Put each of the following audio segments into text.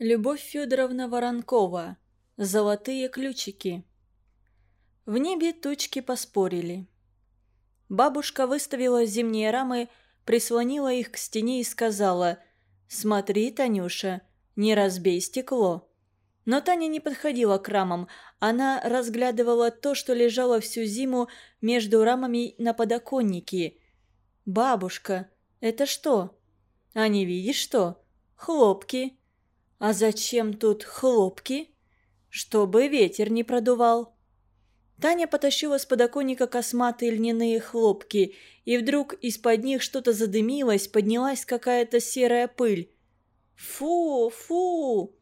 Любовь Федоровна Воронкова. Золотые ключики. В небе тучки поспорили. Бабушка выставила зимние рамы, прислонила их к стене и сказала «Смотри, Танюша, не разбей стекло». Но Таня не подходила к рамам, она разглядывала то, что лежало всю зиму между рамами на подоконнике. «Бабушка, это что?» «А не видишь что? Хлопки». «А зачем тут хлопки?» «Чтобы ветер не продувал». Таня потащила с подоконника косматые льняные хлопки, и вдруг из-под них что-то задымилось, поднялась какая-то серая пыль. «Фу, фу!»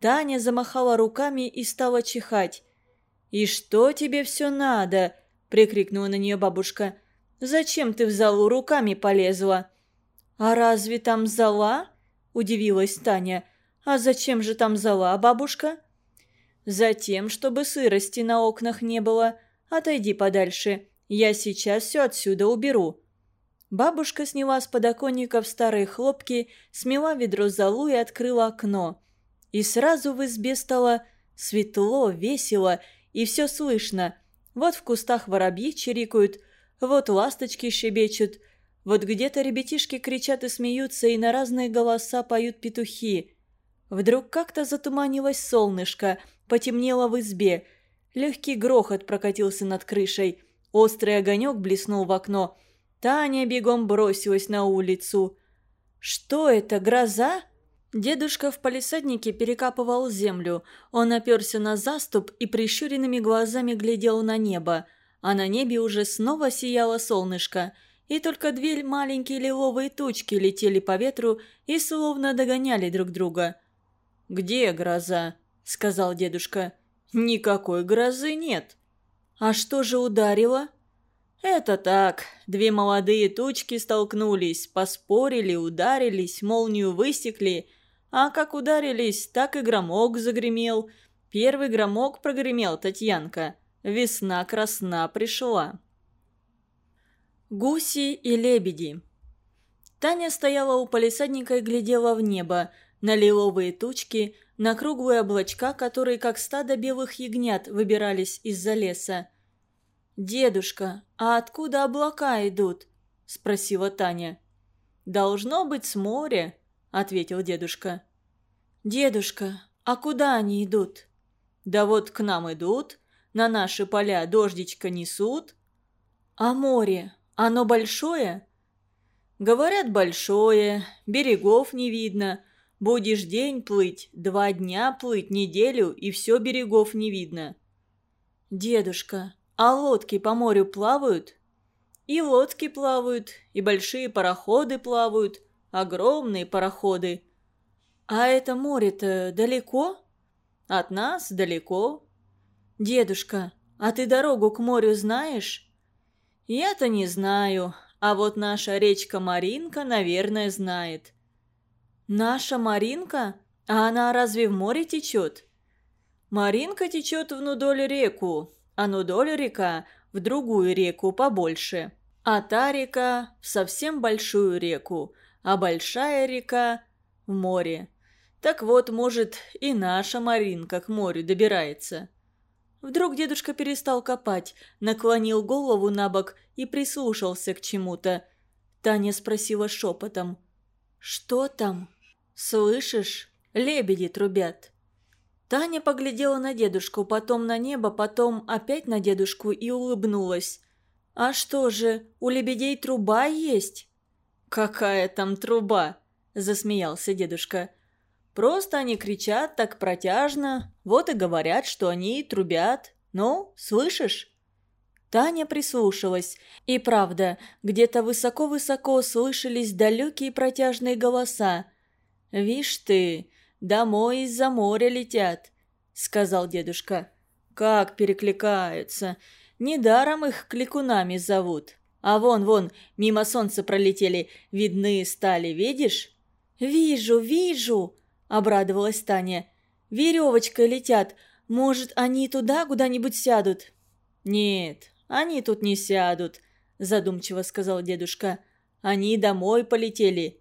Таня замахала руками и стала чихать. «И что тебе все надо?» – прикрикнула на нее бабушка. «Зачем ты в залу руками полезла?» «А разве там зала?» – удивилась Таня. «А зачем же там зала, бабушка?» «Затем, чтобы сырости на окнах не было. Отойди подальше. Я сейчас все отсюда уберу». Бабушка сняла с подоконников старые хлопки, смела ведро золу и открыла окно. И сразу в избе стало светло, весело, и все слышно. Вот в кустах воробьи чирикают, вот ласточки щебечут, вот где-то ребятишки кричат и смеются, и на разные голоса поют петухи. Вдруг как-то затуманилось солнышко, потемнело в избе. Легкий грохот прокатился над крышей. Острый огонек блеснул в окно. Таня бегом бросилась на улицу. «Что это, гроза?» Дедушка в палисаднике перекапывал землю. Он оперся на заступ и прищуренными глазами глядел на небо. А на небе уже снова сияло солнышко. И только две маленькие лиловые тучки летели по ветру и словно догоняли друг друга. «Где гроза?» – сказал дедушка. «Никакой грозы нет». «А что же ударило?» «Это так. Две молодые тучки столкнулись, поспорили, ударились, молнию высекли. А как ударились, так и громок загремел. Первый громок прогремел, Татьянка. Весна красна пришла». Гуси и лебеди. Таня стояла у палисадника и глядела в небо – на лиловые тучки, на круглые облачка, которые, как стадо белых ягнят, выбирались из-за леса. «Дедушка, а откуда облака идут?» – спросила Таня. «Должно быть с моря», – ответил дедушка. «Дедушка, а куда они идут?» «Да вот к нам идут, на наши поля дождичка несут». «А море, оно большое?» «Говорят, большое, берегов не видно, Будешь день плыть, два дня плыть, неделю, и все берегов не видно. Дедушка, а лодки по морю плавают? И лодки плавают, и большие пароходы плавают, огромные пароходы. А это море-то далеко? От нас далеко. Дедушка, а ты дорогу к морю знаешь? Я-то не знаю, а вот наша речка Маринка, наверное, знает. «Наша Маринка? А она разве в море течет?» «Маринка течет в Нудоль реку, а Нудоль река в другую реку побольше. А та река в совсем большую реку, а большая река в море. Так вот, может, и наша Маринка к морю добирается». Вдруг дедушка перестал копать, наклонил голову на бок и прислушался к чему-то. Таня спросила шепотом. «Что там?» «Слышишь? Лебеди трубят». Таня поглядела на дедушку, потом на небо, потом опять на дедушку и улыбнулась. «А что же, у лебедей труба есть?» «Какая там труба?» – засмеялся дедушка. «Просто они кричат так протяжно, вот и говорят, что они трубят. Ну, слышишь?» Таня прислушалась, и правда, где-то высоко-высоко слышались далекие протяжные голоса – «Вишь ты, домой из-за моря летят», — сказал дедушка. «Как перекликаются! Недаром их кликунами зовут. А вон-вон, мимо солнца пролетели, видны стали, видишь?» «Вижу, вижу!» — обрадовалась Таня. «Веревочкой летят. Может, они туда куда-нибудь сядут?» «Нет, они тут не сядут», — задумчиво сказал дедушка. «Они домой полетели.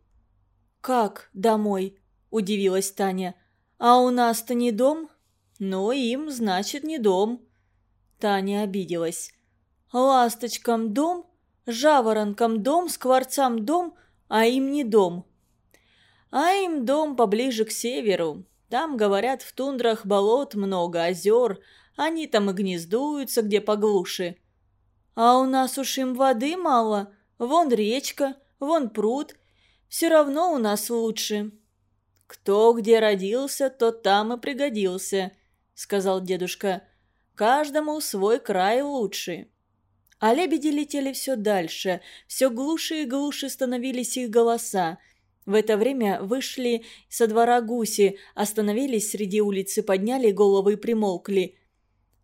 «Как домой?» – удивилась Таня. А у нас-то не дом? Ну, им, значит, не дом. Таня обиделась. Ласточкам дом, жаворонкам дом, скворцам дом, а им не дом. А им дом поближе к северу. Там, говорят, в тундрах болот много, озер. Они там и гнездуются, где поглуше. А у нас уж им воды мало. Вон речка, вон пруд. Все равно у нас лучше. «Кто где родился, тот там и пригодился», — сказал дедушка. «Каждому свой край лучше». А лебеди летели все дальше, все глуше и глуше становились их голоса. В это время вышли со двора гуси, остановились среди улицы, подняли головы и примолкли.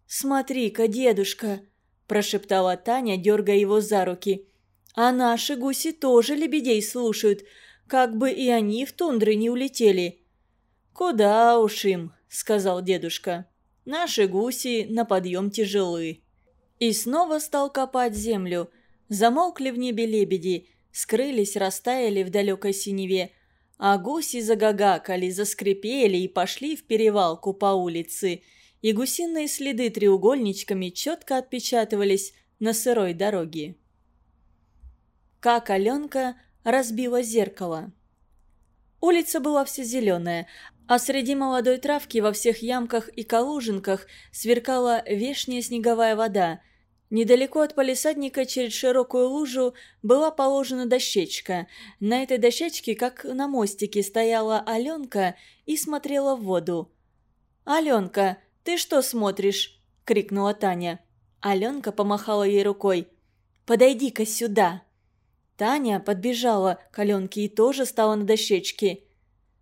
«Смотри-ка, дедушка!» – прошептала Таня, дергая его за руки. «А наши гуси тоже лебедей слушают как бы и они в тундры не улетели. «Куда уж им», — сказал дедушка. «Наши гуси на подъем тяжелы». И снова стал копать землю. Замолкли в небе лебеди, скрылись, растаяли в далекой синеве, а гуси загагакали, заскрипели и пошли в перевалку по улице, и гусиные следы треугольничками четко отпечатывались на сырой дороге. Как Аленка разбила зеркало. Улица была вся зеленая, а среди молодой травки во всех ямках и калужинках сверкала вешняя снеговая вода. Недалеко от палисадника через широкую лужу была положена дощечка. На этой дощечке, как на мостике, стояла Аленка и смотрела в воду. «Аленка, ты что смотришь?» – крикнула Таня. Аленка помахала ей рукой. «Подойди-ка сюда!» Таня подбежала к Аленке и тоже стала на дощечке.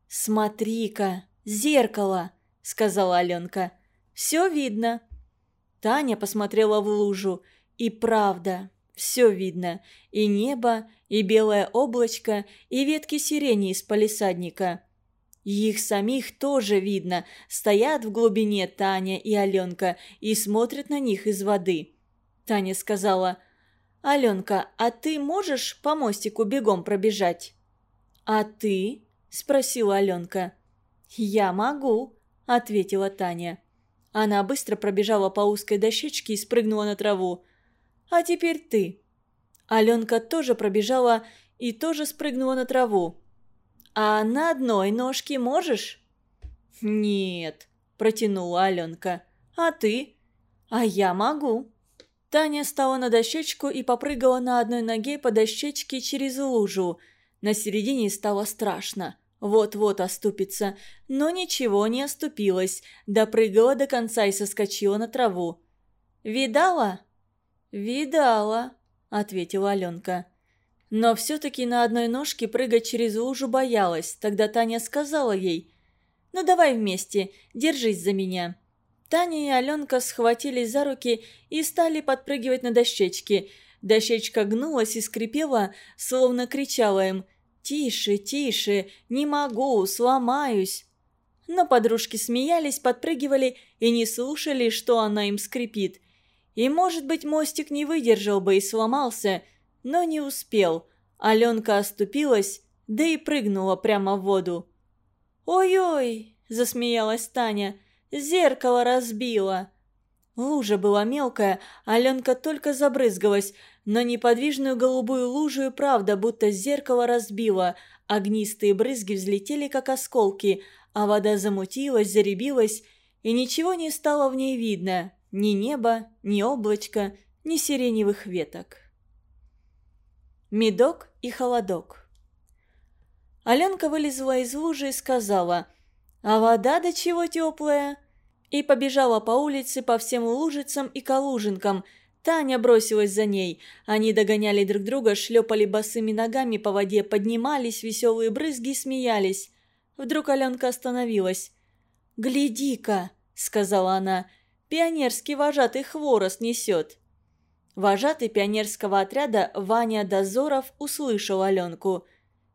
«Смотри-ка, зеркало!» – сказала Аленка. «Все видно». Таня посмотрела в лужу. И правда, все видно. И небо, и белое облачко, и ветки сирени из палисадника. Их самих тоже видно. Стоят в глубине Таня и Аленка и смотрят на них из воды. Таня сказала – «Аленка, а ты можешь по мостику бегом пробежать?» «А ты?» – спросила Аленка. «Я могу», – ответила Таня. Она быстро пробежала по узкой дощечке и спрыгнула на траву. «А теперь ты». Аленка тоже пробежала и тоже спрыгнула на траву. «А на одной ножке можешь?» «Нет», – протянула Аленка. «А ты?» «А я могу». Таня стала на дощечку и попрыгала на одной ноге по дощечке через лужу. На середине стало страшно. Вот-вот оступится, но ничего не оступилась, допрыгала до конца и соскочила на траву. «Видала?» «Видала», — ответила Аленка. Но все-таки на одной ножке прыгать через лужу боялась. Тогда Таня сказала ей, «Ну давай вместе, держись за меня». Таня и Аленка схватились за руки и стали подпрыгивать на дощечке. Дощечка гнулась и скрипела, словно кричала им «Тише, тише, не могу, сломаюсь». Но подружки смеялись, подпрыгивали и не слушали, что она им скрипит. И, может быть, мостик не выдержал бы и сломался, но не успел. Аленка оступилась, да и прыгнула прямо в воду. «Ой-ой!» – засмеялась Таня – Зеркало разбила!» Лужа была мелкая, Аленка только забрызгалась, но неподвижную голубую лужу и правда будто зеркало разбило. Огнистые брызги взлетели, как осколки, а вода замутилась, заребилась, и ничего не стало в ней видно. Ни неба, ни облачка, ни сиреневых веток. Медок и холодок Аленка вылезла из лужи и сказала – а вода до чего теплая!» И побежала по улице по всем лужицам и калужинкам. Таня бросилась за ней. Они догоняли друг друга, шлепали босыми ногами по воде, поднимались веселые брызги смеялись. Вдруг Аленка остановилась. «Гляди-ка!» — сказала она. «Пионерский вожатый хворост несет». Вожатый пионерского отряда Ваня Дозоров услышал Аленку.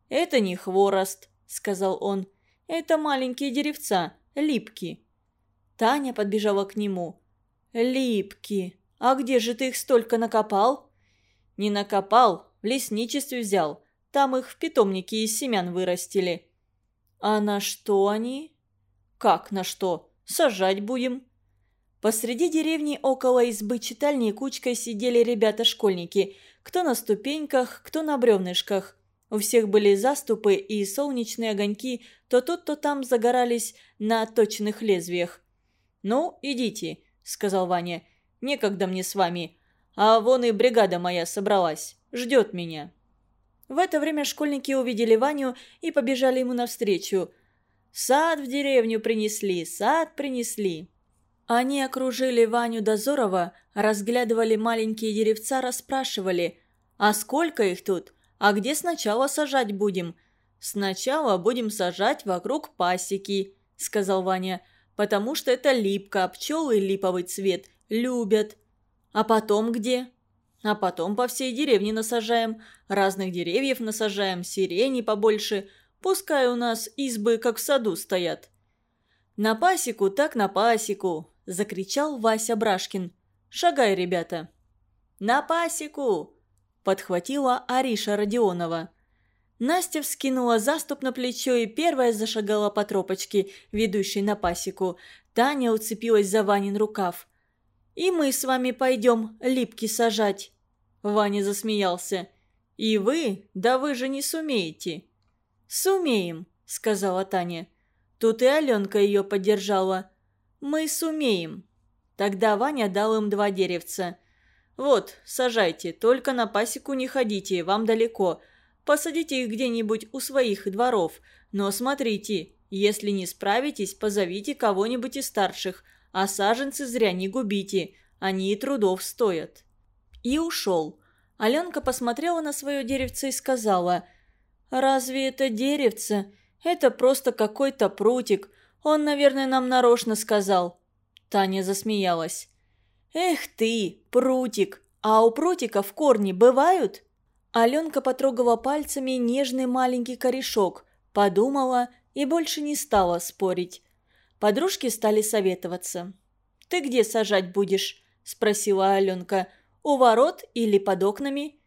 «Это не хворост», — сказал он. Это маленькие деревца, липки». Таня подбежала к нему. «Липки! А где же ты их столько накопал?» «Не накопал, в лесничестве взял. Там их в питомнике из семян вырастили». «А на что они?» «Как на что? Сажать будем». Посреди деревни около избы читальни кучкой сидели ребята-школьники, кто на ступеньках, кто на бревнышках. У всех были заступы и солнечные огоньки, то тут, то там загорались на точных лезвиях. «Ну, идите», — сказал Ваня. «Некогда мне с вами. А вон и бригада моя собралась. Ждет меня». В это время школьники увидели Ваню и побежали ему навстречу. «Сад в деревню принесли, сад принесли». Они окружили Ваню Дозорова, разглядывали маленькие деревца, расспрашивали, «А сколько их тут? А где сначала сажать будем?» «Сначала будем сажать вокруг пасеки», — сказал Ваня, «потому что это липка, пчелы липовый цвет любят». «А потом где?» «А потом по всей деревне насажаем, разных деревьев насажаем, сирени побольше, пускай у нас избы как в саду стоят». «На пасеку так на пасеку», – закричал Вася Брашкин. «Шагай, ребята!» «На пасеку!» – подхватила Ариша Родионова. Настя вскинула заступ на плечо и первая зашагала по тропочке, ведущей на пасеку. Таня уцепилась за Ванин рукав. «И мы с вами пойдем липки сажать!» Ваня засмеялся. «И вы? Да вы же не сумеете!» «Сумеем!» – сказала Таня. Тут и Аленка ее поддержала. «Мы сумеем». Тогда Ваня дал им два деревца. «Вот, сажайте, только на пасеку не ходите, вам далеко. Посадите их где-нибудь у своих дворов. Но смотрите, если не справитесь, позовите кого-нибудь из старших, а саженцы зря не губите, они и трудов стоят». И ушел. Аленка посмотрела на свое деревце и сказала, «Разве это деревце? Это просто какой-то прутик. Он, наверное, нам нарочно сказал». Таня засмеялась. «Эх ты, прутик! А у прутиков корни бывают?» Аленка потрогала пальцами нежный маленький корешок, подумала и больше не стала спорить. Подружки стали советоваться. «Ты где сажать будешь?» – спросила Аленка. «У ворот или под окнами?»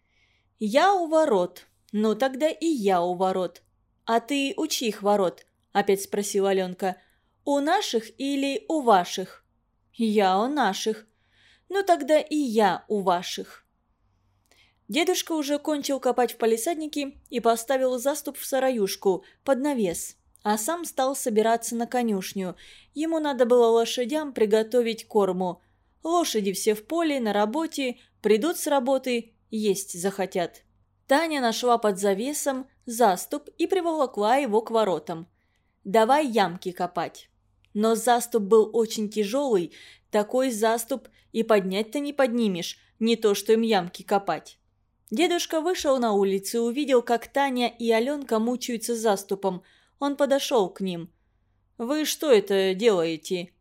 «Я у ворот. Ну тогда и я у ворот. А ты у чьих ворот?» – опять спросила Аленка. «У наших или у ваших?» «Я у наших». «Ну тогда и я у ваших». Дедушка уже кончил копать в палисаднике и поставил заступ в сараюшку под навес, а сам стал собираться на конюшню. Ему надо было лошадям приготовить корму. Лошади все в поле, на работе, придут с работы, есть захотят. Таня нашла под завесом заступ и приволокла его к воротам. «Давай ямки копать». Но заступ был очень тяжелый, такой заступ и поднять-то не поднимешь, не то что им ямки копать. Дедушка вышел на улицу и увидел, как Таня и Аленка мучаются заступом. Он подошел к ним. «Вы что это делаете?»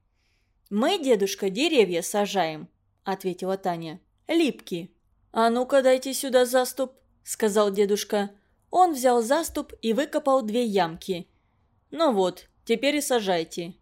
«Мы, дедушка, деревья сажаем», — ответила Таня. «Липки». «А ну-ка дайте сюда заступ», — сказал дедушка. Он взял заступ и выкопал две ямки. «Ну вот, теперь и сажайте».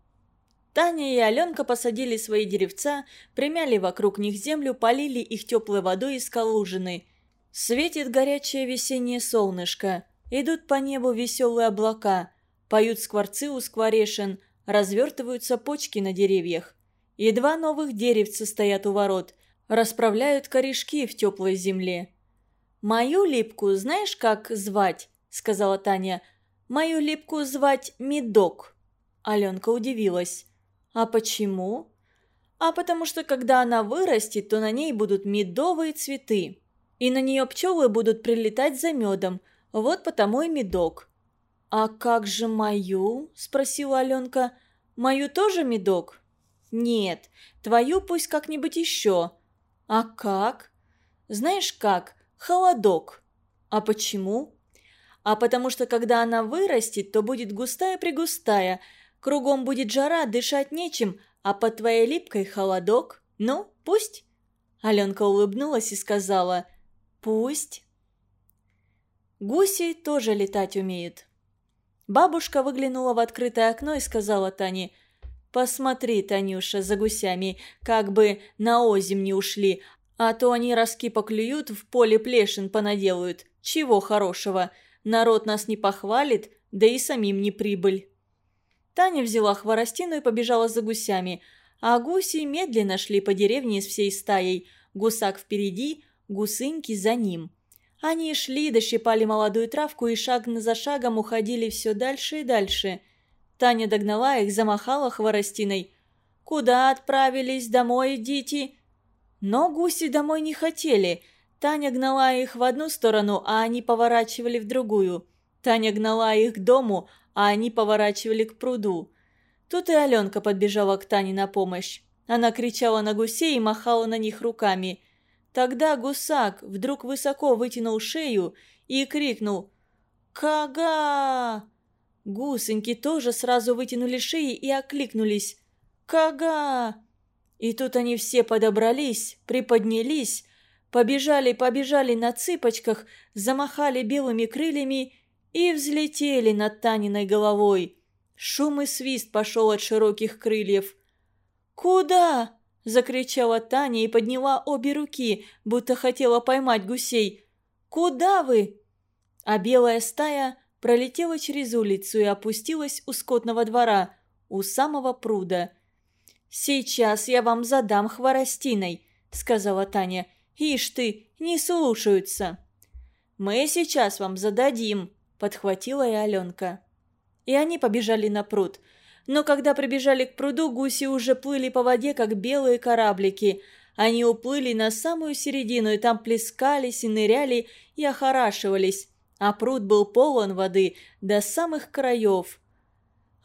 Таня и Аленка посадили свои деревца, примяли вокруг них землю, полили их теплой водой из колужины. Светит горячее весеннее солнышко, идут по небу веселые облака, поют скворцы у скворешин, развертываются почки на деревьях. И два новых деревца стоят у ворот, расправляют корешки в теплой земле. «Мою липку знаешь, как звать?» – сказала Таня. «Мою липку звать Медок». Аленка удивилась. А почему? А потому что когда она вырастет, то на ней будут медовые цветы. И на нее пчелы будут прилетать за медом. Вот потому и медок. «А как же мою?» – спросила Аленка. «Мою тоже медок?» «Нет, твою пусть как-нибудь еще». «А как?» «Знаешь как? Холодок». «А почему?» «А потому что когда она вырастет, то будет густая-пригустая, Кругом будет жара, дышать нечем, а под твоей липкой холодок. Ну, пусть?» Аленка улыбнулась и сказала «Пусть». Гуси тоже летать умеют. Бабушка выглянула в открытое окно и сказала Тане «Посмотри, Танюша, за гусями, как бы на озим не ушли, а то они раски поклюют, в поле плешин понаделают. Чего хорошего, народ нас не похвалит, да и самим не прибыль». Таня взяла хворостину и побежала за гусями, а гуси медленно шли по деревне с всей стаей, гусак впереди, гусыньки за ним. Они шли, дощипали молодую травку и шаг за шагом уходили все дальше и дальше. Таня догнала их, замахала хворостиной. «Куда отправились? Домой идите!» Но гуси домой не хотели. Таня гнала их в одну сторону, а они поворачивали в другую. Таня гнала их к дому, а они поворачивали к пруду. Тут и Аленка подбежала к Тане на помощь. Она кричала на гусей и махала на них руками. Тогда гусак вдруг высоко вытянул шею и крикнул «Кага!». Гусеньки тоже сразу вытянули шеи и окликнулись «Кага!». И тут они все подобрались, приподнялись, побежали-побежали на цыпочках, замахали белыми крыльями и взлетели над Таниной головой. Шум и свист пошел от широких крыльев. «Куда?» – закричала Таня и подняла обе руки, будто хотела поймать гусей. «Куда вы?» А белая стая пролетела через улицу и опустилась у скотного двора, у самого пруда. «Сейчас я вам задам хворостиной», – сказала Таня. «Ишь ты, не слушаются». «Мы сейчас вам зададим», подхватила и Аленка. И они побежали на пруд. Но когда прибежали к пруду, гуси уже плыли по воде, как белые кораблики. Они уплыли на самую середину, и там плескались и ныряли и охорашивались. А пруд был полон воды до самых краев.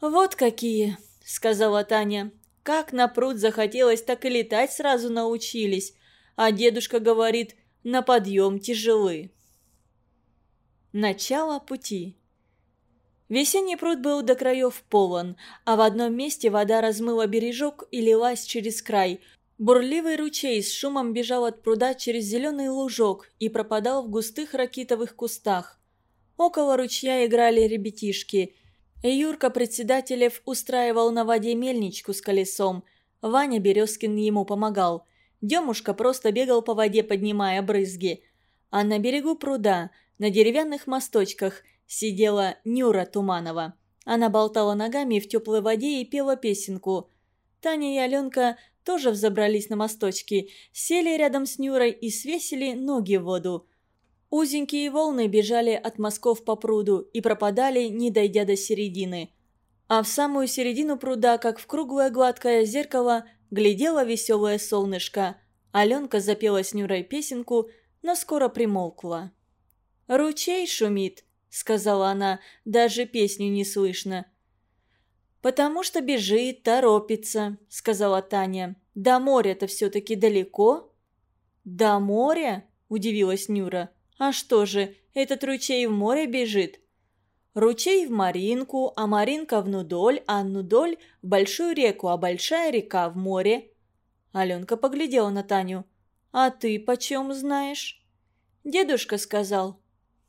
«Вот какие!» — сказала Таня. «Как на пруд захотелось, так и летать сразу научились. А дедушка говорит, на подъем тяжелы». Начало пути. Весенний пруд был до краев полон, а в одном месте вода размыла бережок и лилась через край. Бурливый ручей с шумом бежал от пруда через зеленый лужок и пропадал в густых ракитовых кустах. Около ручья играли ребятишки. Юрка Председателев устраивал на воде мельничку с колесом. Ваня Березкин ему помогал. Демушка просто бегал по воде, поднимая брызги. А на берегу пруда – на деревянных мосточках сидела Нюра Туманова. Она болтала ногами в теплой воде и пела песенку. Таня и Аленка тоже взобрались на мосточки, сели рядом с Нюрой и свесили ноги в воду. Узенькие волны бежали от мазков по пруду и пропадали, не дойдя до середины. А в самую середину пруда, как в круглое гладкое зеркало, глядело веселое солнышко. Аленка запела с Нюрой песенку, но скоро примолкла. «Ручей шумит», — сказала она, — «даже песню не слышно». «Потому что бежит, торопится», — сказала Таня. «До моря-то все-таки далеко?» «До моря?» – удивилась Нюра. «А что же, этот ручей в море бежит?» «Ручей в Маринку, а Маринка в Нудоль, а Нудоль в большую реку, а большая река в море». Аленка поглядела на Таню. «А ты почем знаешь?» «Дедушка сказал».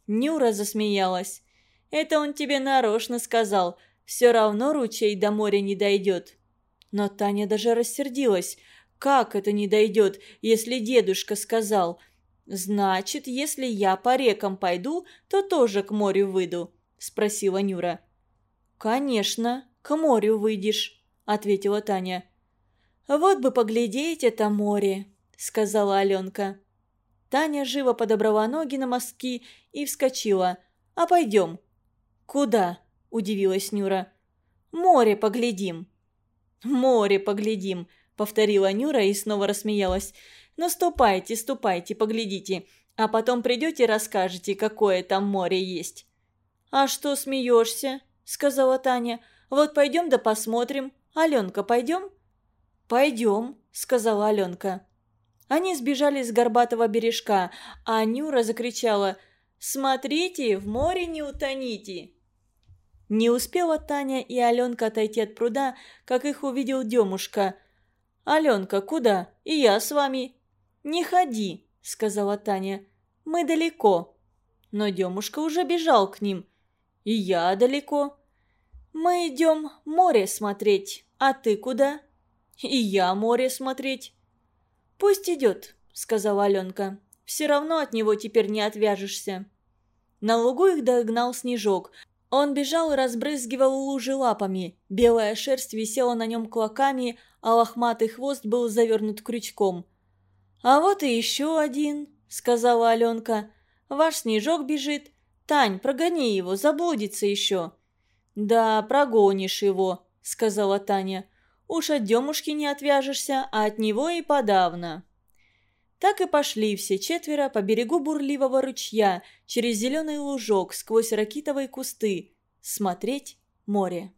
Нюра засмеялась. «Это он тебе нарочно сказал. Все равно ручей до моря не дойдет». Но Таня даже рассердилась. «Как это не дойдет, если дедушка сказал?» «Значит, если я по рекам пойду, то тоже к морю выйду», – спросила Нюра. «Конечно, к морю выйдешь», – ответила Таня. «Вот бы поглядеть это море», – сказала Аленка. Таня живо подобрала ноги на мостки и вскочила. «А пойдем». «Куда?» – удивилась Нюра. «Море поглядим». «Море поглядим», – повторила Нюра и снова рассмеялась. «Ну ступайте, ступайте, поглядите, а потом придете и расскажете, какое там море есть». «А что смеешься?» – сказала Таня. «Вот пойдем да посмотрим. Аленка, пойдем?» «Пойдем», – сказала Аленка. Они сбежали с горбатого бережка, а Нюра закричала «Смотрите, в море не утоните!» Не успела Таня и Аленка отойти от пруда, как их увидел Демушка. «Аленка, куда? И я с вами». «Не ходи», — сказала Таня. «Мы далеко». Но Демушка уже бежал к ним. «И я далеко». «Мы идем море смотреть, а ты куда?» «И я море смотреть». «Пусть идет», — сказала Аленка. «Все равно от него теперь не отвяжешься». На лугу их догнал снежок. Он бежал и разбрызгивал лужи лапами. Белая шерсть висела на нем клоками, а лохматый хвост был завернут крючком. «А вот и еще один», — сказала Аленка. «Ваш снежок бежит. Тань, прогони его, заблудится еще». «Да, прогонишь его», — сказала Таня. «Уж от Демушки не отвяжешься, а от него и подавно». Так и пошли все четверо по берегу бурливого ручья, через зеленый лужок, сквозь ракитовые кусты, смотреть море.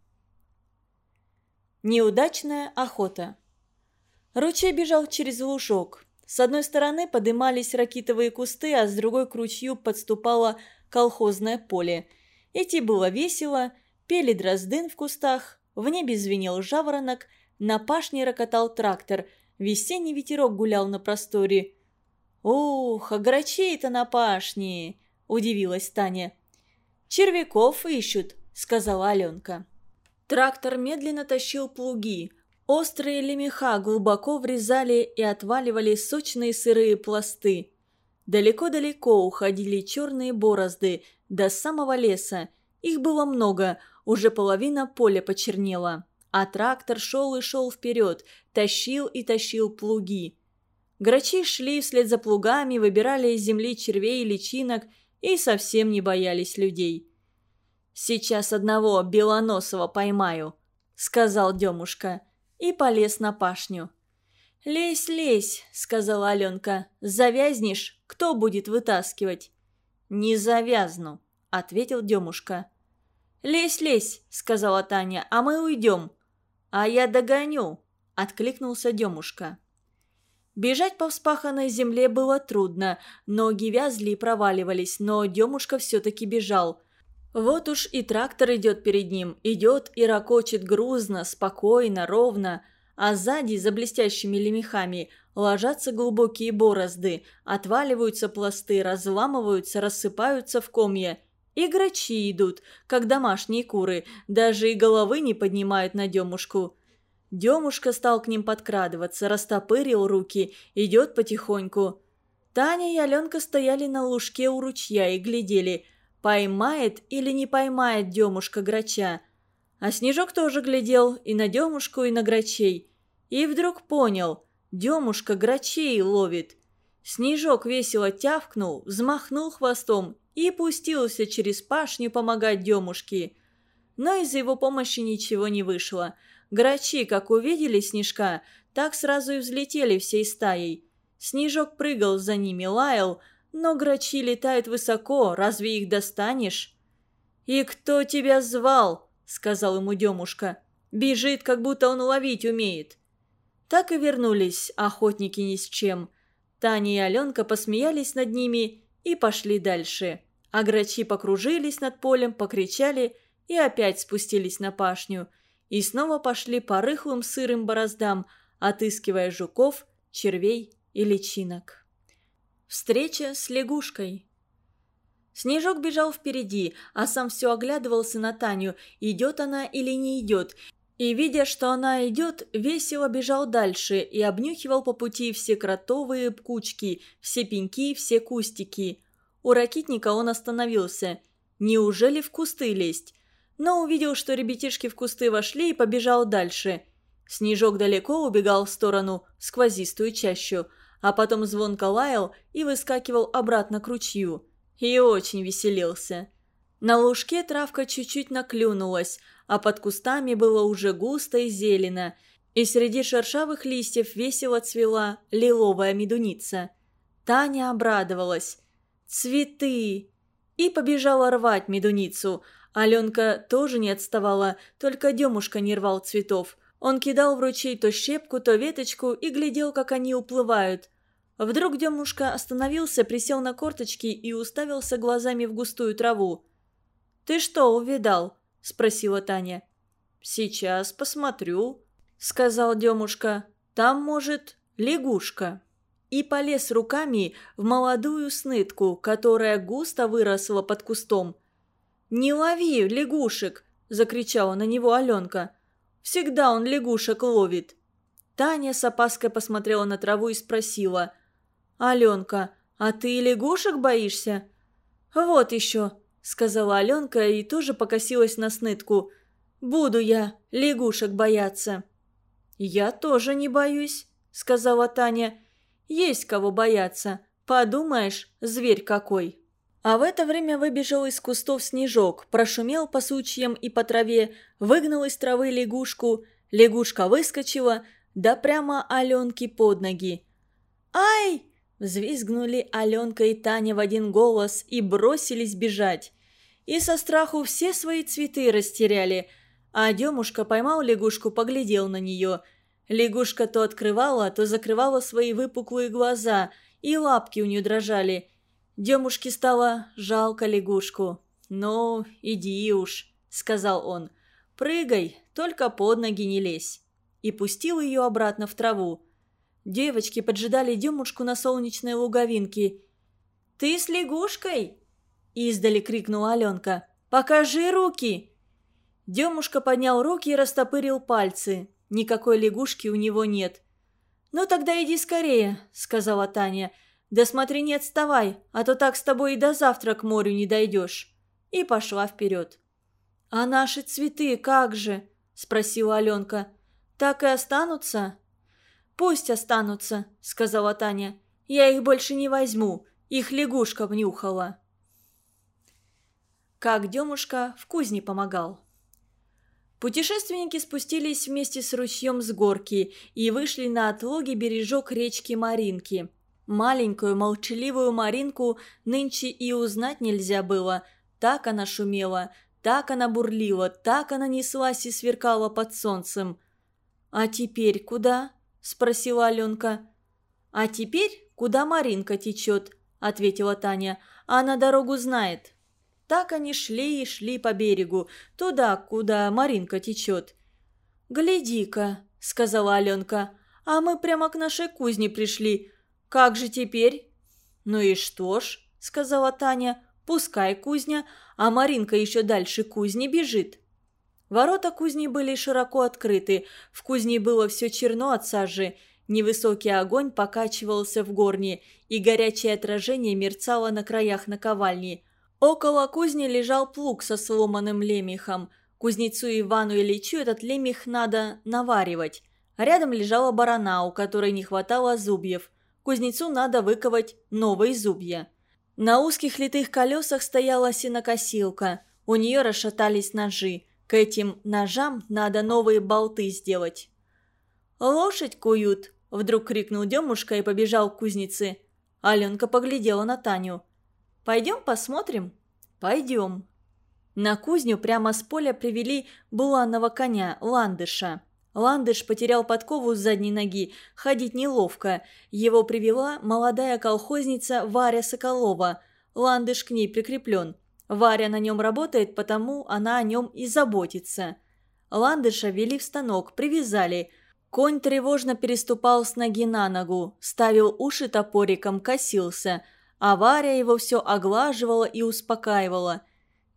Неудачная охота Ручей бежал через лужок. С одной стороны подымались ракитовые кусты, а с другой к ручью подступало колхозное поле. Идти было весело, пели дроздын в кустах, в небе звенел жаворонок, на пашне рокотал трактор – Весенний ветерок гулял на просторе. «Ух, а грачей-то на пашне!» – удивилась Таня. «Червяков ищут», – сказала Аленка. Трактор медленно тащил плуги. Острые лемеха глубоко врезали и отваливали сочные сырые пласты. Далеко-далеко уходили черные борозды до самого леса. Их было много, уже половина поля почернела. А трактор шел и шел вперед, тащил и тащил плуги. Грачи шли вслед за плугами, выбирали из земли червей и личинок и совсем не боялись людей. «Сейчас одного белоносого поймаю», — сказал Демушка, и полез на пашню. «Лезь, лезь», — сказала Аленка. «Завязнешь, кто будет вытаскивать?» «Не завязну», — ответил Демушка. «Лезь, лезь», — сказала Таня, — «а мы уйдем». «А я догоню», – откликнулся Демушка. Бежать по вспаханной земле было трудно, ноги вязли и проваливались, но Демушка все-таки бежал. Вот уж и трактор идет перед ним, идет и ракочет грузно, спокойно, ровно, а сзади, за блестящими лемехами, ложатся глубокие борозды, отваливаются пласты, разламываются, рассыпаются в комья – и грачи идут, как домашние куры, даже и головы не поднимают на Демушку. Демушка стал к ним подкрадываться, растопырил руки, идет потихоньку. Таня и Аленка стояли на лужке у ручья и глядели, поймает или не поймает Демушка грача. А Снежок тоже глядел и на Демушку, и на грачей. И вдруг понял, Демушка грачей ловит. Снежок весело тявкнул, взмахнул хвостом и пустился через пашню помогать Демушке. Но из-за его помощи ничего не вышло. Грачи, как увидели Снежка, так сразу и взлетели всей стаей. Снежок прыгал за ними, лаял, но грачи летают высоко, разве их достанешь? «И кто тебя звал?» — сказал ему Демушка. «Бежит, как будто он ловить умеет». Так и вернулись охотники ни с чем. Таня и Аленка посмеялись над ними и пошли дальше. А грачи покружились над полем, покричали и опять спустились на пашню. И снова пошли по рыхлым сырым бороздам, отыскивая жуков, червей и личинок. Встреча с лягушкой Снежок бежал впереди, а сам все оглядывался на Таню, идет она или не идет, и, видя, что она идет, весело бежал дальше и обнюхивал по пути все кротовые кучки, все пеньки, все кустики. У ракитника он остановился. Неужели в кусты лезть? Но увидел, что ребятишки в кусты вошли и побежал дальше. Снежок далеко убегал в сторону, сквозистую чащу, а потом звонко лаял и выскакивал обратно к ручью. И очень веселился. На лужке травка чуть-чуть наклюнулась, а под кустами было уже густо и зелено, и среди шершавых листьев весело цвела лиловая медуница. Таня обрадовалась. «Цветы!» И побежала рвать медуницу. Аленка тоже не отставала, только Демушка не рвал цветов. Он кидал в ручей то щепку, то веточку и глядел, как они уплывают. Вдруг Демушка остановился, присел на корточки и уставился глазами в густую траву. «Ты что увидал?» – спросила Таня. «Сейчас посмотрю», – сказал Демушка. «Там, может, лягушка». И полез руками в молодую снытку, которая густо выросла под кустом. «Не лови лягушек!» – закричала на него Аленка. «Всегда он лягушек ловит». Таня с опаской посмотрела на траву и спросила. «Аленка, а ты лягушек боишься?» «Вот еще», — сказала Аленка и тоже покосилась на снытку. «Буду я лягушек бояться». «Я тоже не боюсь», — сказала Таня. «Есть кого бояться. Подумаешь, зверь какой». А в это время выбежал из кустов снежок, прошумел по сучьям и по траве, выгнал из травы лягушку. Лягушка выскочила, да прямо Аленке под ноги. «Ай!» – взвизгнули Аленка и Таня в один голос и бросились бежать. И со страху все свои цветы растеряли, а Демушка поймал лягушку, поглядел на нее. Лягушка то открывала, то закрывала свои выпуклые глаза, и лапки у нее дрожали – Демушке стало жалко лягушку. «Ну, иди уж», — сказал он. «Прыгай, только под ноги не лезь». И пустил ее обратно в траву. Девочки поджидали Демушку на солнечной луговинке. «Ты с лягушкой?» — издали крикнула Аленка. «Покажи руки!» Демушка поднял руки и растопырил пальцы. Никакой лягушки у него нет. «Ну тогда иди скорее», — сказала Таня. «Да смотри, не отставай, а то так с тобой и до завтра к морю не дойдешь». И пошла вперед. «А наши цветы как же?» – спросила Аленка. «Так и останутся?» «Пусть останутся», – сказала Таня. «Я их больше не возьму, их лягушка внюхала». Как Демушка в кузне помогал. Путешественники спустились вместе с ручьем с горки и вышли на отлоги бережок речки Маринки – Маленькую, молчаливую Маринку нынче и узнать нельзя было. Так она шумела, так она бурлила, так она неслась и сверкала под солнцем. «А теперь куда?» – спросила Аленка. «А теперь куда Маринка течет?» – ответила Таня. «Она дорогу знает». Так они шли и шли по берегу, туда, куда Маринка течет. «Гляди-ка», – сказала Аленка, – «а мы прямо к нашей кузне пришли. «Как же теперь?» «Ну и что ж», — сказала Таня, — «пускай кузня, а Маринка еще дальше кузни бежит». Ворота кузни были широко открыты, в кузне было все черно от сажи, невысокий огонь покачивался в горне, и горячее отражение мерцало на краях наковальни. Около кузни лежал плуг со сломанным лемехом. Кузнецу Ивану Ильичу этот лемех надо наваривать. Рядом лежала барана, у которой не хватало зубьев – Кузнецу надо выковать новые зубья. На узких литых колесах стояла сенокосилка. У нее расшатались ножи. К этим ножам надо новые болты сделать. «Лошадь куют!» – вдруг крикнул Демушка и побежал к кузнице. Аленка поглядела на Таню. «Пойдем посмотрим?» «Пойдем». На кузню прямо с поля привели буланного коня, ландыша. Ландыш потерял подкову с задней ноги, ходить неловко. Его привела молодая колхозница Варя Соколова. Ландыш к ней прикреплен. Варя на нем работает, потому она о нем и заботится. Ландыша вели в станок, привязали. Конь тревожно переступал с ноги на ногу, ставил уши топориком, косился. А Варя его все оглаживала и успокаивала.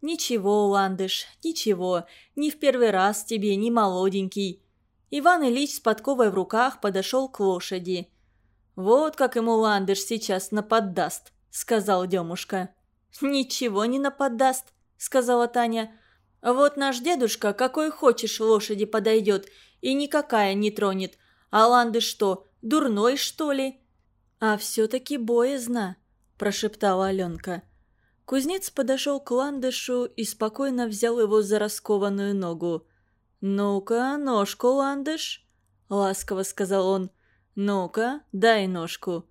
«Ничего, Ландыш, ничего, не в первый раз тебе, не молоденький». Иван Ильич с подковой в руках подошел к лошади. «Вот как ему ландыш сейчас наподдаст», — сказал Демушка. «Ничего не наподдаст», — сказала Таня. «Вот наш дедушка какой хочешь лошади подойдет и никакая не тронет. А ландыш что, дурной, что ли?» «А все-таки боязно», – прошептала Аленка. Кузнец подошел к ландышу и спокойно взял его за раскованную ногу. «Ну-ка, ножку, ландыш», — ласково сказал он. «Ну-ка, дай ножку».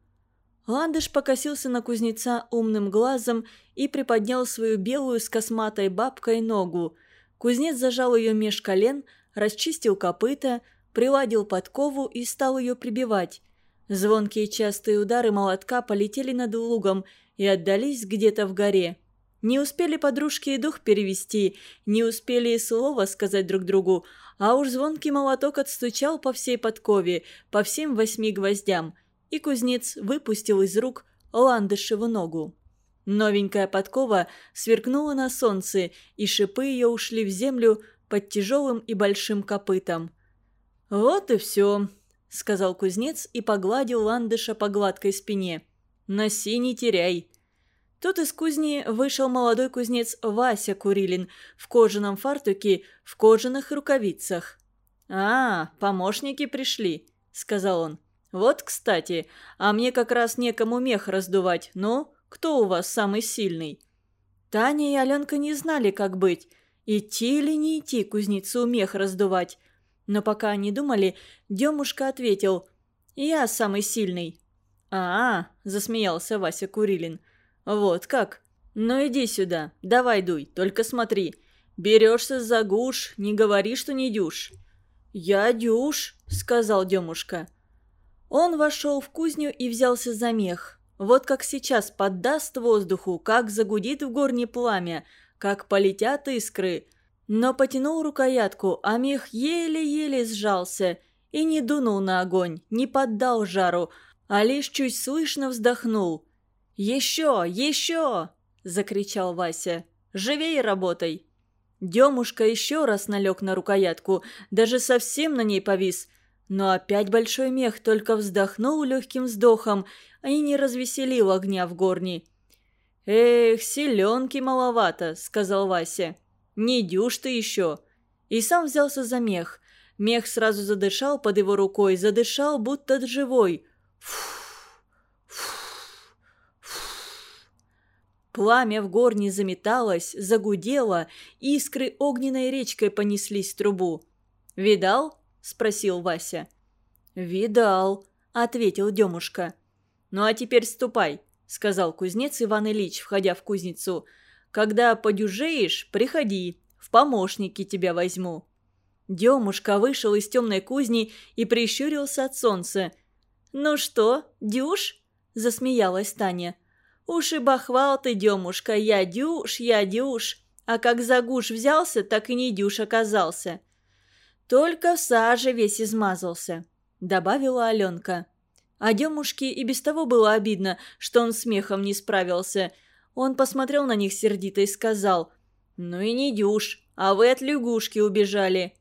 Ландыш покосился на кузнеца умным глазом и приподнял свою белую с косматой бабкой ногу. Кузнец зажал ее меж колен, расчистил копыта, приладил подкову и стал ее прибивать. Звонкие частые удары молотка полетели над лугом и отдались где-то в горе. Не успели подружки и дух перевести, не успели и слова сказать друг другу, а уж звонкий молоток отстучал по всей подкове, по всем восьми гвоздям, и кузнец выпустил из рук ландышеву ногу. Новенькая подкова сверкнула на солнце, и шипы ее ушли в землю под тяжелым и большим копытом. «Вот и все», — сказал кузнец и погладил ландыша по гладкой спине. «Носи, не теряй». Тут из кузни вышел молодой кузнец Вася Курилин в кожаном фартуке, в кожаных рукавицах. «А, помощники пришли», — сказал он. «Вот, кстати, а мне как раз некому мех раздувать. Ну, кто у вас самый сильный?» Таня и Аленка не знали, как быть. Идти или не идти кузнецу мех раздувать. Но пока они думали, Демушка ответил «Я самый сильный». «А-а», – засмеялся Вася Курилин. «Вот как? Ну иди сюда, давай дуй, только смотри. Берешься за гуш, не говори, что не дюш». «Я дюш», – сказал Демушка. Он вошел в кузню и взялся за мех. Вот как сейчас поддаст воздуху, как загудит в горне пламя, как полетят искры. Но потянул рукоятку, а мех еле-еле сжался и не дунул на огонь, не поддал жару, а лишь чуть слышно вздохнул. «Еще! Еще!» – закричал Вася. «Живей работай!» Демушка еще раз налег на рукоятку, даже совсем на ней повис. Но опять большой мех только вздохнул легким вздохом, а и не развеселил огня в горни. «Эх, селенки маловато», — сказал Вася. «Не дюж ты еще». И сам взялся за мех. Мех сразу задышал под его рукой, задышал, будто живой. Пламя в горне заметалось, загудело, искры огненной речкой понеслись в трубу. «Видал?» – спросил Вася. «Видал», – ответил Демушка. «Ну а теперь ступай», — сказал кузнец Иван Ильич, входя в кузницу. «Когда подюжеешь, приходи, в помощники тебя возьму». Демушка вышел из темной кузни и прищурился от солнца. «Ну что, дюш?» – засмеялась Таня. «Уж и бахвал ты, Демушка, я дюш, я дюш. А как за гуш взялся, так и не дюш оказался». «Только в саже весь измазался», – добавила Аленка. А Демушке и без того было обидно, что он смехом не справился. Он посмотрел на них сердито и сказал, «Ну и не дюш, а вы от лягушки убежали».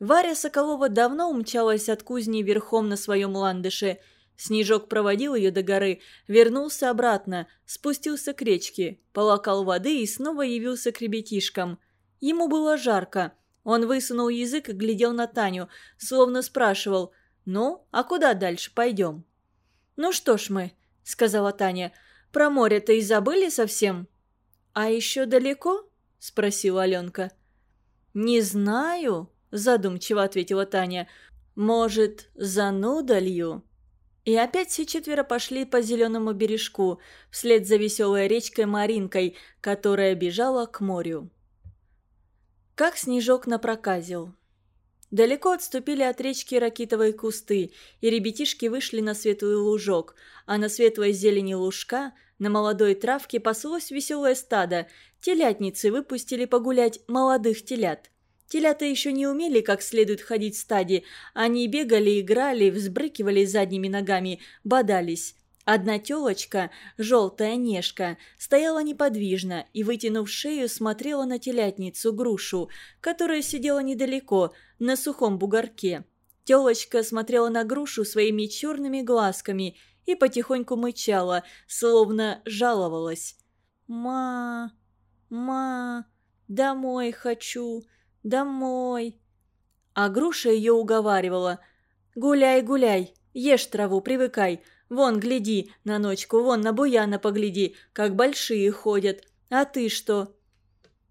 Варя Соколова давно умчалась от кузни верхом на своем ландыше. Снежок проводил ее до горы, вернулся обратно, спустился к речке, полакал воды и снова явился к ребятишкам. Ему было жарко. Он высунул язык и глядел на Таню, словно спрашивал «Ну, а куда дальше пойдем?» «Ну что ж мы», — сказала Таня, — «про море-то и забыли совсем?» «А еще далеко?» — спросила Аленка. «Не знаю», — задумчиво ответила Таня. «Может, зануда лью?» И опять все четверо пошли по зеленому бережку, вслед за веселой речкой Маринкой, которая бежала к морю. Как снежок напроказил. Далеко отступили от речки ракитовые кусты, и ребятишки вышли на светлый лужок, а на светлой зелени лужка на молодой травке паслось веселое стадо. Телятницы выпустили погулять молодых телят. Телята еще не умели как следует ходить в стаде. Они бегали, играли, взбрыкивали задними ногами, бодались. Одна телочка, желтая нежка, стояла неподвижно и, вытянув шею, смотрела на телятницу грушу, которая сидела недалеко, на сухом бугорке. Телочка смотрела на грушу своими черными глазками и потихоньку мычала, словно жаловалась. «Ма, ма, домой хочу, домой». А груша ее уговаривала. «Гуляй, гуляй, ешь траву, привыкай». Вон, гляди на ночку, вон на буяна погляди, как большие ходят. А ты что?»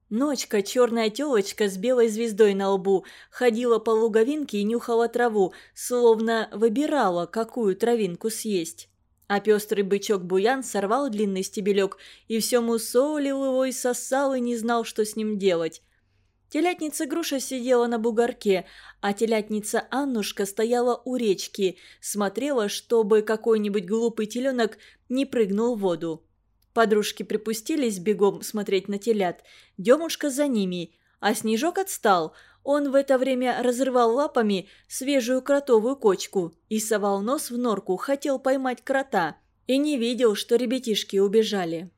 Ночка, черная телочка с белой звездой на лбу, ходила по луговинке и нюхала траву, словно выбирала, какую травинку съесть. А пестрый бычок Буян сорвал длинный стебелек и все мусолил его и сосал и не знал, что с ним делать. Телятница Груша сидела на бугорке, а телятница Аннушка стояла у речки, смотрела, чтобы какой-нибудь глупый теленок не прыгнул в воду. Подружки припустились бегом смотреть на телят, Демушка за ними, а Снежок отстал. Он в это время разрывал лапами свежую кротовую кочку и совал нос в норку, хотел поймать крота, и не видел, что ребятишки убежали.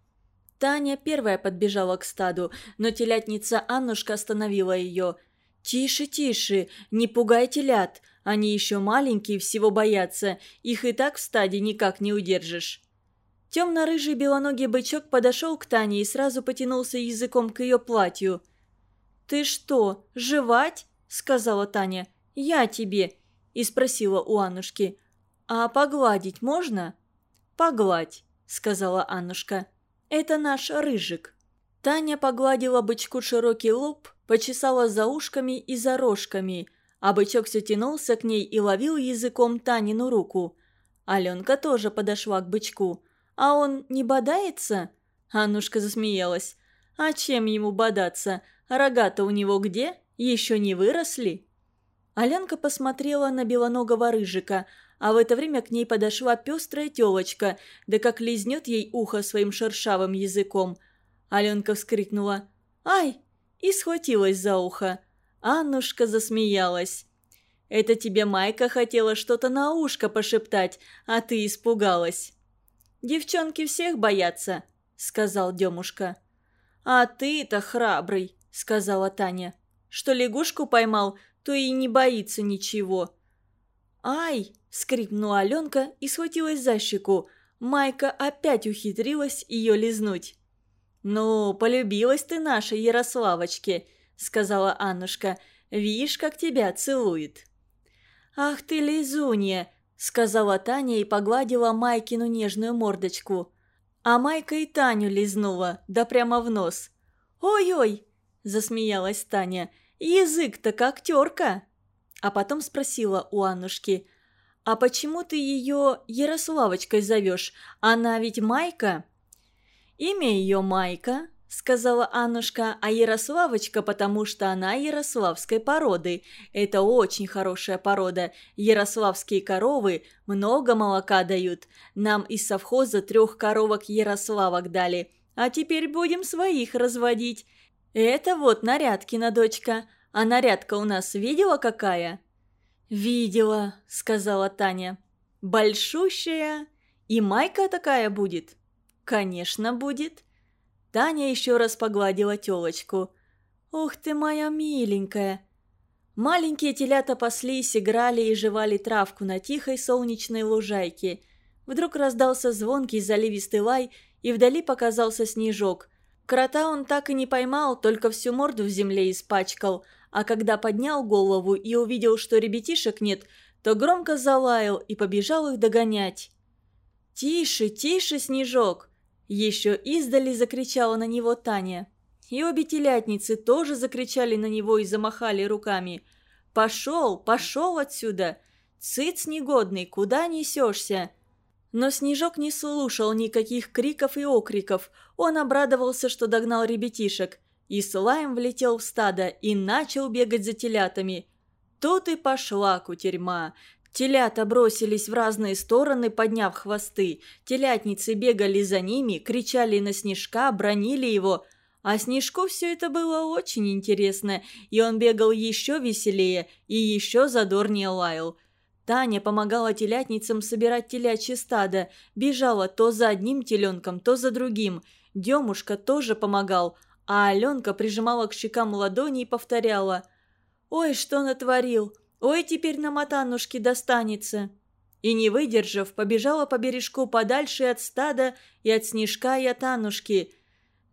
Таня первая подбежала к стаду, но телятница Аннушка остановила ее. «Тише, тише, не пугай телят, они еще маленькие, всего боятся, их и так в стаде никак не удержишь». Темно-рыжий белоногий бычок подошел к Тане и сразу потянулся языком к ее платью. «Ты что, жевать?» – сказала Таня. «Я тебе!» – и спросила у Аннушки. «А погладить можно?» «Погладь», – сказала Аннушка. «Это наш рыжик». Таня погладила бычку широкий лоб, почесала за ушками и за рожками, а бычок все тянулся к ней и ловил языком Танину руку. Аленка тоже подошла к бычку. «А он не бодается?» Аннушка засмеялась. «А чем ему бодаться? Рога-то у него где? Еще не выросли?» Аленка посмотрела на белоногого рыжика, а в это время к ней подошла пестрая телочка, да как лизнет ей ухо своим шершавым языком – Аленка вскрикнула «Ай!» и схватилась за ухо. Аннушка засмеялась. «Это тебе Майка хотела что-то на ушко пошептать, а ты испугалась». «Девчонки всех боятся», — сказал Демушка. «А ты-то храбрый», — сказала Таня. «Что лягушку поймал, то и не боится ничего». «Ай!» — скрикнула Аленка и схватилась за щеку. Майка опять ухитрилась ее лизнуть. «Ну, полюбилась ты нашей Ярославочке», — сказала Аннушка. «Вишь, как тебя целует». «Ах ты, лизунья!» — сказала Таня и погладила Майкину нежную мордочку. А Майка и Таню лизнула, да прямо в нос. «Ой-ой!» – засмеялась Таня. «Язык-то как терка!» А потом спросила у Аннушки. «А почему ты ее Ярославочкой зовешь? Она ведь Майка?» «Имя ее Майка», — сказала Аннушка, «а Ярославочка, потому что она ярославской породы. Это очень хорошая порода. Ярославские коровы много молока дают. Нам из совхоза трех коровок-ярославок дали. А теперь будем своих разводить. Это вот Нарядкина дочка. А Нарядка у нас видела какая?» «Видела», — сказала Таня. «Большущая. И Майка такая будет». «Конечно будет». Таня еще раз погладила телочку. «Ух ты моя миленькая!» Маленькие телята паслись, играли и жевали травку на тихой солнечной лужайке. Вдруг раздался звонкий заливистый лай, и вдали показался снежок. Крота он так и не поймал, только всю морду в земле испачкал, а когда поднял голову и увидел, что ребятишек нет, то громко залаял и побежал их догонять. «Тише, тише, Снежок!» Еще издали закричала на него Таня. И обе телятницы тоже закричали на него и замахали руками. «Пошел, пошел отсюда! Цыц негодный, куда несешься?» Но Снежок не слушал никаких криков и окриков. Он обрадовался, что догнал ребятишек. И с влетел в стадо и начал бегать за телятами. Тут и пошла кутерьма. Телята бросились в разные стороны, подняв хвосты. Телятницы бегали за ними, кричали на Снежка, бронили его. А Снежку все это было очень интересно, и он бегал еще веселее и еще задорнее лаял. Таня помогала телятницам собирать телячье стадо, бежала то за одним теленком, то за другим. Демушка тоже помогал, а Аленка прижимала к щекам ладони и повторяла «Ой, что натворил! Ой, теперь на Матанушке достанется!» И, не выдержав, побежала по бережку подальше от стада и от Снежка и от Аннушки.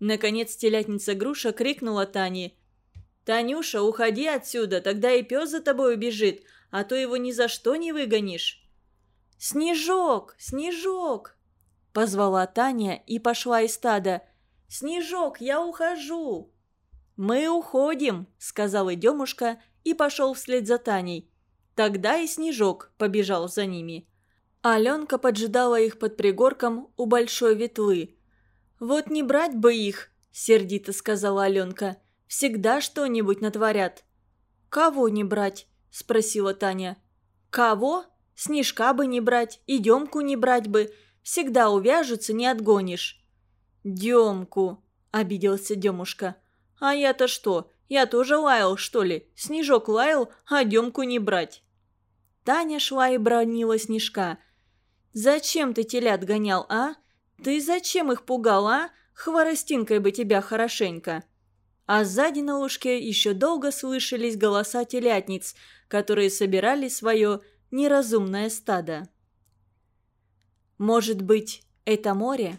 Наконец телятница Груша крикнула Тане. «Танюша, уходи отсюда, тогда и пес за тобой убежит, а то его ни за что не выгонишь». «Снежок! Снежок!» Позвала Таня и пошла из стада. «Снежок, я ухожу!» «Мы уходим», — сказала Демушка и пошел вслед за Таней. Тогда и Снежок побежал за ними. Аленка поджидала их под пригорком у большой ветлы. «Вот не брать бы их», — сердито сказала Аленка. «Всегда что-нибудь натворят». «Кого не брать?» — спросила Таня. «Кого? Снежка бы не брать, и Демку не брать бы. Всегда увяжутся, не отгонишь». «Демку», — обиделся Демушка. «А я-то что? Я тоже лаял, что ли? Снежок лаял, а Демку не брать». Таня шла и бронила Снежка. «Зачем ты телят гонял, а? Ты зачем их пугал, а? Хворостинкой бы тебя хорошенько». А сзади на лужке еще долго слышались голоса телятниц, которые собирали свое неразумное стадо. Может быть, это море.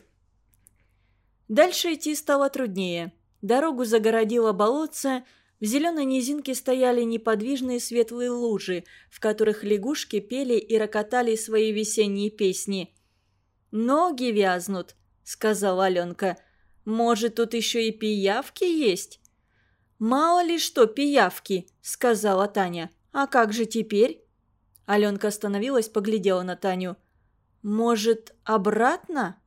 Дальше идти стало труднее. Дорогу загородило болотце, в зеленой низинке стояли неподвижные светлые лужи, в которых лягушки пели и рокотали свои весенние песни. «Ноги вязнут», — сказала Аленка. «Может, тут еще и пиявки есть?» «Мало ли что пиявки», — сказала Таня. «А как же теперь?» Аленка остановилась, поглядела на Таню. «Может, обратно?»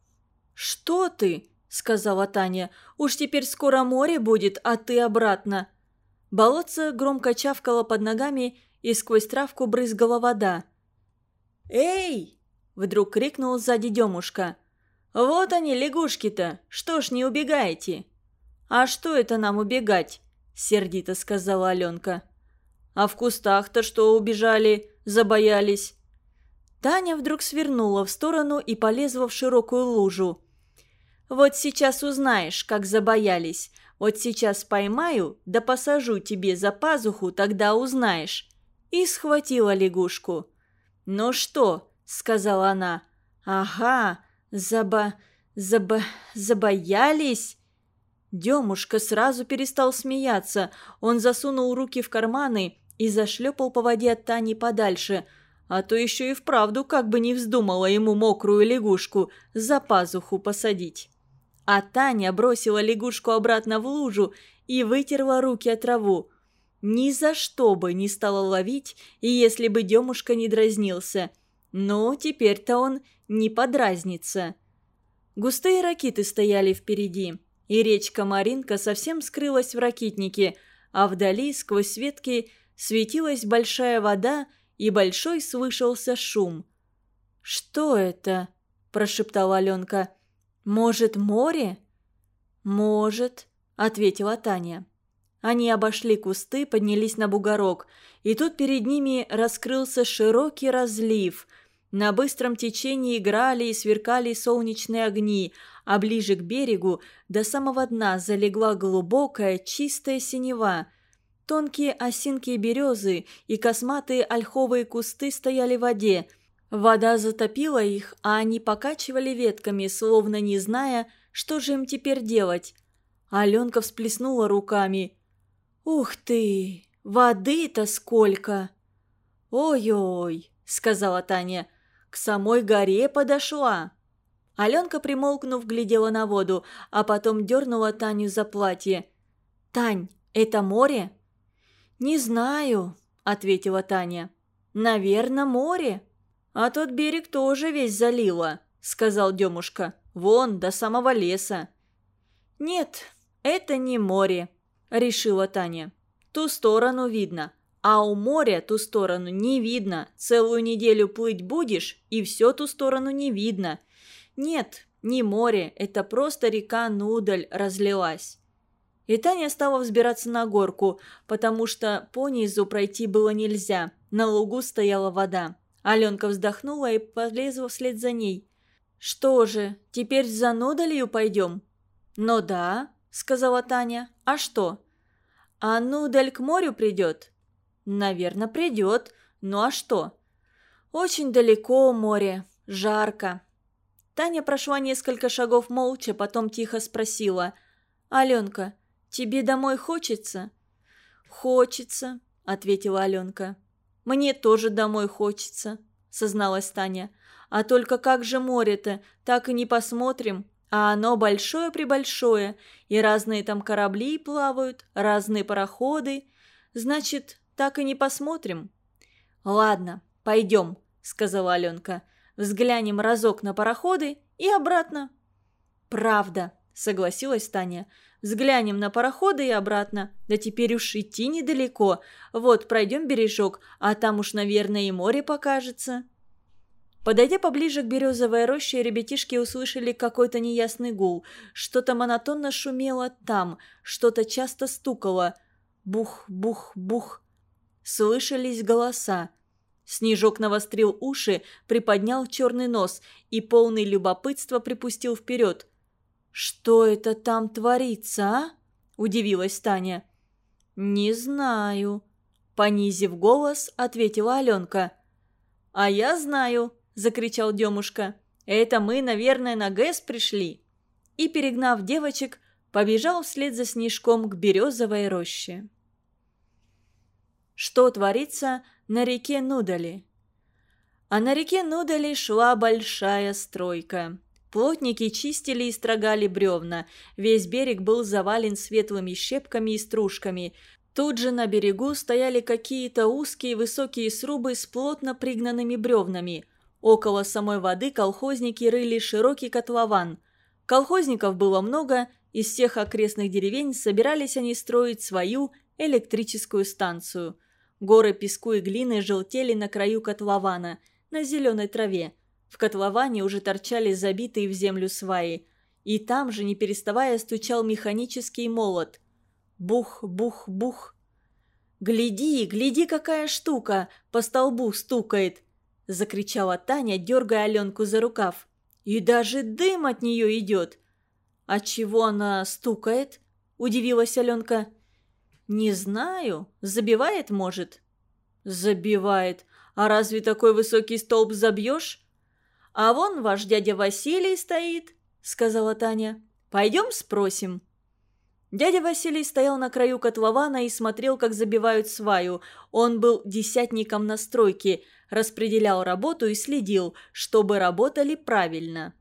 «Что ты?» — сказала Таня. «Уж теперь скоро море будет, а ты обратно». Болотце громко чавкало под ногами, и сквозь травку брызгала вода. «Эй!» – вдруг крикнул сзади Демушка. «Вот они, лягушки-то! Что ж не убегаете?» «А что это нам убегать?» – сердито сказала Аленка. «А в кустах-то что убежали? Забоялись?» Таня вдруг свернула в сторону и полезла в широкую лужу. «Вот сейчас узнаешь, как забоялись. Вот сейчас поймаю, да посажу тебе за пазуху, тогда узнаешь». И схватила лягушку. «Ну что?» – сказала она. «Ага, заба... заба... забоялись?» Демушка сразу перестал смеяться. Он засунул руки в карманы и зашлепал по воде от Тани подальше, а то еще и вправду как бы не вздумала ему мокрую лягушку за пазуху посадить. А Таня бросила лягушку обратно в лужу и вытерла руки от траву. Ни за что бы не стала ловить, и если бы Демушка не дразнился. Но теперь-то он не подразнится. Густые ракиты стояли впереди, и речка Маринка совсем скрылась в ракитнике, а вдали, сквозь ветки, светилась большая вода, и большой слышался шум. «Что это?» – прошептала Аленка. «Может, море?» «Может», — ответила Таня. Они обошли кусты, поднялись на бугорок, и тут перед ними раскрылся широкий разлив. На быстром течении играли и сверкали солнечные огни, а ближе к берегу до самого дна залегла глубокая чистая синева. Тонкие осинки и березы и косматые ольховые кусты стояли в воде – Вода затопила их, а они покачивали ветками, словно не зная, что же им теперь делать. Аленка всплеснула руками. «Ух ты! Воды-то сколько!» «Ой-ой!» — сказала Таня. «К самой горе подошла!» Аленка, примолкнув, глядела на воду, а потом дернула Таню за платье. «Тань, это море?» «Не знаю», — ответила Таня. «Наверное, море». «А тот берег тоже весь залило», — сказал Демушка. «Вон, до самого леса». «Нет, это не море», — решила Таня. «Ту сторону видно, а у моря ту сторону не видно. Целую неделю плыть будешь, и все ту сторону не видно. Нет, не море, это просто река Нудаль разлилась». И Таня стала взбираться на горку, потому что по низу пройти было нельзя. На лугу стояла вода. Аленка вздохнула и полезла вслед за ней. «Что же, теперь за Нодалью пойдем?» «Ну да», — сказала Таня. «А что?» «А Нудаль к морю придет?» «Наверное, придет. Ну а что?» «Очень далеко море. Жарко». Таня прошла несколько шагов молча, потом тихо спросила. «Аленка, тебе домой хочется?» «Хочется», — ответила Аленка. «Мне тоже домой хочется», — созналась Таня. «А только как же море-то? Так и не посмотрим. А оно большое-пребольшое, и разные там корабли плавают, разные пароходы. Значит, так и не посмотрим». «Ладно, пойдем», — сказала Аленка. «Взглянем разок на пароходы и обратно». «Правда», — согласилась Таня. Взглянем на пароходы и обратно. Да теперь уж идти недалеко. Вот, пройдем бережок, а там уж, наверное, и море покажется». Подойдя поближе к березовой роще, ребятишки услышали какой-то неясный гул. Что-то монотонно шумело там, что-то часто стукало. Бух-бух-бух. Слышались голоса. Снежок навострил уши, приподнял черный нос и полный любопытства припустил вперед. «Что это там творится, а?» – удивилась Таня. «Не знаю», – понизив голос, ответила Аленка. «А я знаю», – закричал Демушка. Это мы, наверное, на ГЭС пришли». И, перегнав девочек, побежал вслед за снежком к березовой роще. Что творится на реке Нудали? А на реке Нудали шла большая стройка. Плотники чистили и строгали бревна. Весь берег был завален светлыми щепками и стружками. Тут же на берегу стояли какие-то узкие высокие срубы с плотно пригнанными бревнами. Около самой воды колхозники рыли широкий котлован. Колхозников было много, из всех окрестных деревень собирались они строить свою электрическую станцию. Горы песку и глины желтели на краю котлована, на зеленой траве. В котловане уже торчали забитые в землю сваи. И там же, не переставая, стучал механический молот. Бух, бух, бух. «Гляди, гляди, какая штука! По столбу стукает!» – закричала Таня, дергая Аленку за рукав. «И даже дым от нее идет!» «А чего она стукает?» – удивилась Аленка. «Не знаю. Забивает, может?» «Забивает. А разве такой высокий столб забьешь?» «А вон ваш дядя Василий стоит», – сказала Таня. «Пойдем спросим». Дядя Василий стоял на краю котлована и смотрел, как забивают сваю. Он был десятником на стройке, распределял работу и следил, чтобы работали правильно.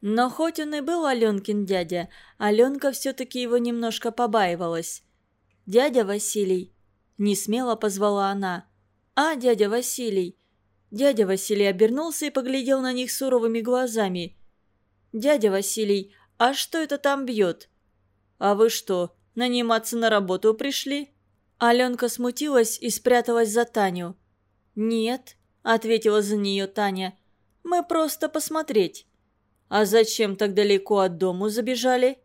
Но хоть он и был Аленкин дядя, Аленка все-таки его немножко побаивалась. «Дядя Василий!» – несмело позвала она. «А, дядя Василий!» Дядя Василий обернулся и поглядел на них суровыми глазами. «Дядя Василий, а что это там бьет?» «А вы что, наниматься на работу пришли?» Аленка смутилась и спряталась за Таню. «Нет», — ответила за нее Таня, — «мы просто посмотреть». «А зачем так далеко от дому забежали?»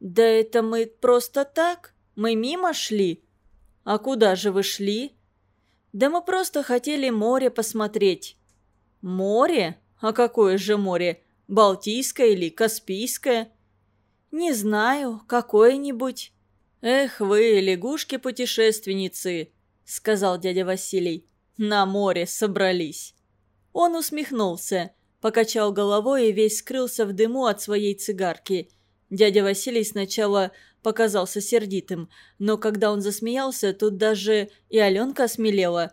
«Да это мы просто так. Мы мимо шли». «А куда же вы шли?» «Да мы просто хотели море посмотреть». «Море? А какое же море? Балтийское или Каспийское?» «Не знаю, какое-нибудь». «Эх вы, лягушки-путешественницы», — сказал дядя Василий. «На море собрались». Он усмехнулся покачал головой и весь скрылся в дыму от своей цигарки. Дядя Василий сначала показался сердитым, но когда он засмеялся, тут даже и Аленка осмелела.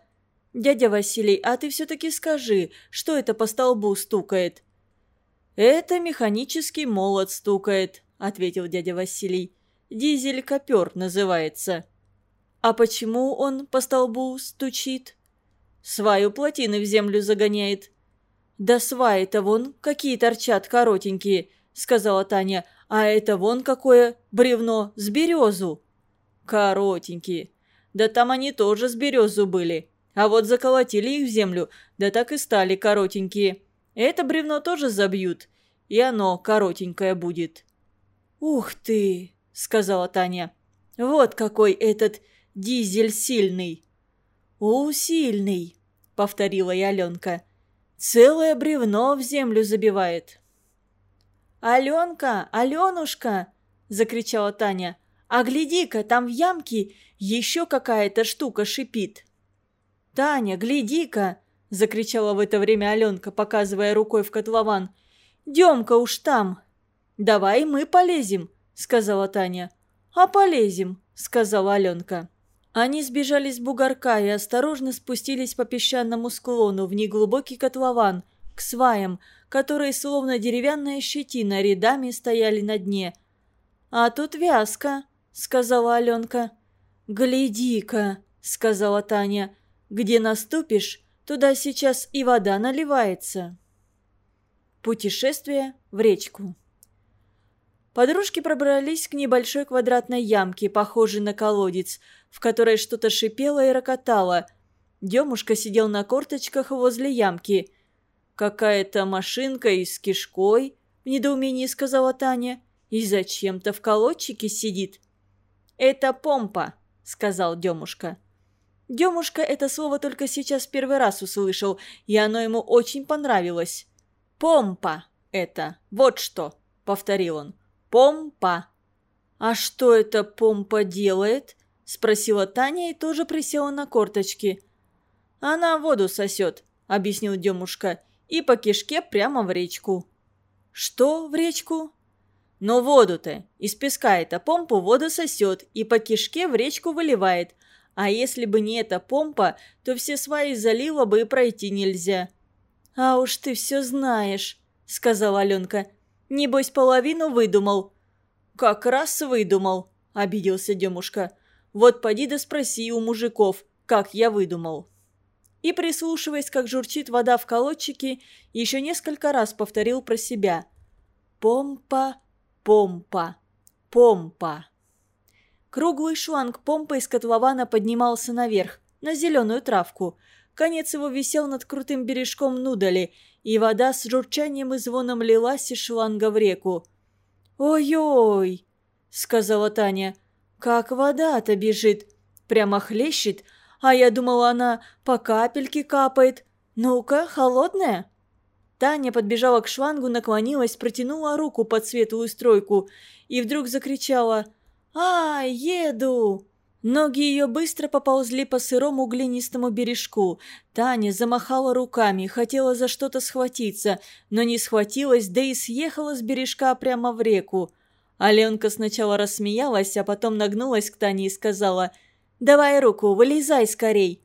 «Дядя Василий, а ты все-таки скажи, что это по столбу стукает?» «Это механический молот стукает», — ответил дядя Василий. «Дизель-копер называется». «А почему он по столбу стучит?» «Сваю плотины в землю загоняет», «Да сваи-то вон какие торчат коротенькие», — сказала Таня. «А это вон какое бревно с березу». «Коротенькие. Да там они тоже с березу были. А вот заколотили их в землю, да так и стали коротенькие. Это бревно тоже забьют, и оно коротенькое будет». «Ух ты!» — сказала Таня. «Вот какой этот дизель сильный!» «У, сильный!» — повторила и Аленка. Целое бревно в землю забивает. «Аленка! Аленушка!» – закричала Таня. «А гляди-ка, там в ямке еще какая-то штука шипит». «Таня, гляди-ка!» – закричала в это время Аленка, показывая рукой в котлован. «Демка уж там!» «Давай мы полезем», – сказала Таня. «А полезем», – сказала Аленка. Они сбежали с бугорка и осторожно спустились по песчаному склону в неглубокий котлован, к сваям, которые словно деревянная щетина рядами стояли на дне. «А тут вязка», — сказала Аленка. «Гляди-ка», — сказала Таня, — «где наступишь, туда сейчас и вода наливается». Путешествие в речку. Подружки пробрались к небольшой квадратной ямке, похожей на колодец, в которой что-то шипело и рокотало. Демушка сидел на корточках возле ямки. «Какая-то машинка и с кишкой», — в недоумении сказала Таня. «И зачем-то в колодчике сидит». «Это помпа», — сказал Демушка. Демушка это слово только сейчас первый раз услышал, и оно ему очень понравилось. «Помпа это, вот что», — повторил он. «Помпа». «А что эта помпа делает?» – спросила Таня и тоже присела на корточки. «Она воду сосет», – объяснил Демушка. И по кишке прямо в речку». «Что в речку?» «Но воду-то. Из песка эта помпа воду сосет и по кишке в речку выливает. А если бы не эта помпа, то все сваи залила бы и пройти нельзя». «А уж ты все знаешь», — сказала Аленка. «Небось, половину выдумал». «Как раз выдумал», — обиделся Демушка. «Вот поди да спроси у мужиков, как я выдумал». И, прислушиваясь, как журчит вода в колодчике, еще несколько раз повторил про себя. «Помпа, помпа, помпа». Круглый шланг помпы из котлована поднимался наверх, на зеленую травку. Конец его висел над крутым бережком Нудали, и вода с журчанием и звоном лилась из шланга в реку. «Ой-ой!» — сказала Таня. «Как вода-то бежит! Прямо хлещет, а я думала, она по капельке капает. Ну-ка, холодная?» Таня подбежала к шлангу, наклонилась, протянула руку под светлую стройку и вдруг закричала «А, еду!» Ноги ее быстро поползли по сырому глинистому бережку. Таня замахала руками, хотела за что-то схватиться, но не схватилась, да и съехала с бережка прямо в реку. Аленка сначала рассмеялась, а потом нагнулась к Тане и сказала «Давай руку, вылезай скорей!»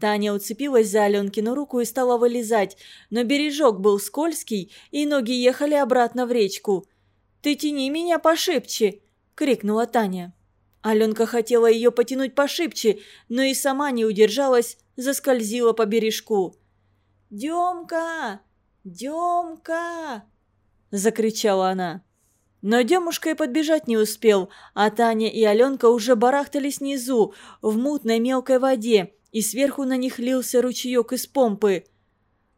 Таня уцепилась за Аленкину руку и стала вылезать, но бережок был скользкий, и ноги ехали обратно в речку. «Ты тяни меня пошибче!» — крикнула Таня. Аленка хотела ее потянуть пошибче, но и сама не удержалась, заскользила по бережку. «Демка! Демка!» – закричала она. Но Демушка и подбежать не успел, а Таня и Аленка уже барахтались внизу, в мутной мелкой воде, и сверху на них лился ручеек из помпы.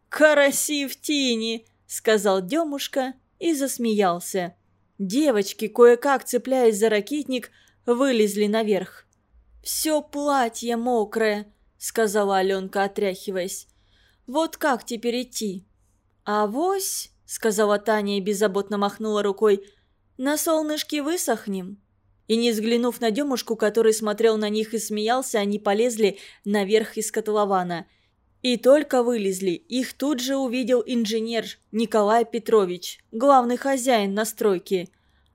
«Караси в тени!» – сказал Демушка и засмеялся. Девочки, кое-как цепляясь за ракетник, – вылезли наверх. «Все платье мокрое», — сказала Аленка, отряхиваясь. «Вот как теперь идти?» «Авось», — сказала Таня и беззаботно махнула рукой, — «на солнышке высохнем». И не взглянув на Демушку, который смотрел на них и смеялся, они полезли наверх из котлована. И только вылезли, их тут же увидел инженер Николай Петрович, главный хозяин на стройке.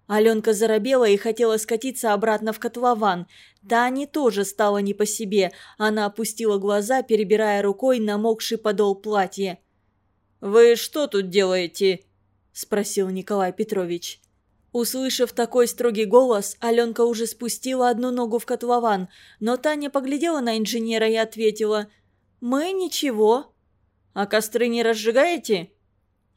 Аленка заробела и хотела скатиться обратно в котлован. Тане тоже стало не по себе. Она опустила глаза, перебирая рукой намокший подол платья. «Вы что тут делаете?» – спросил Николай Петрович. Услышав такой строгий голос, Аленка уже спустила одну ногу в котлован, но Таня поглядела на инженера и ответила «Мы ничего». «А костры не разжигаете?»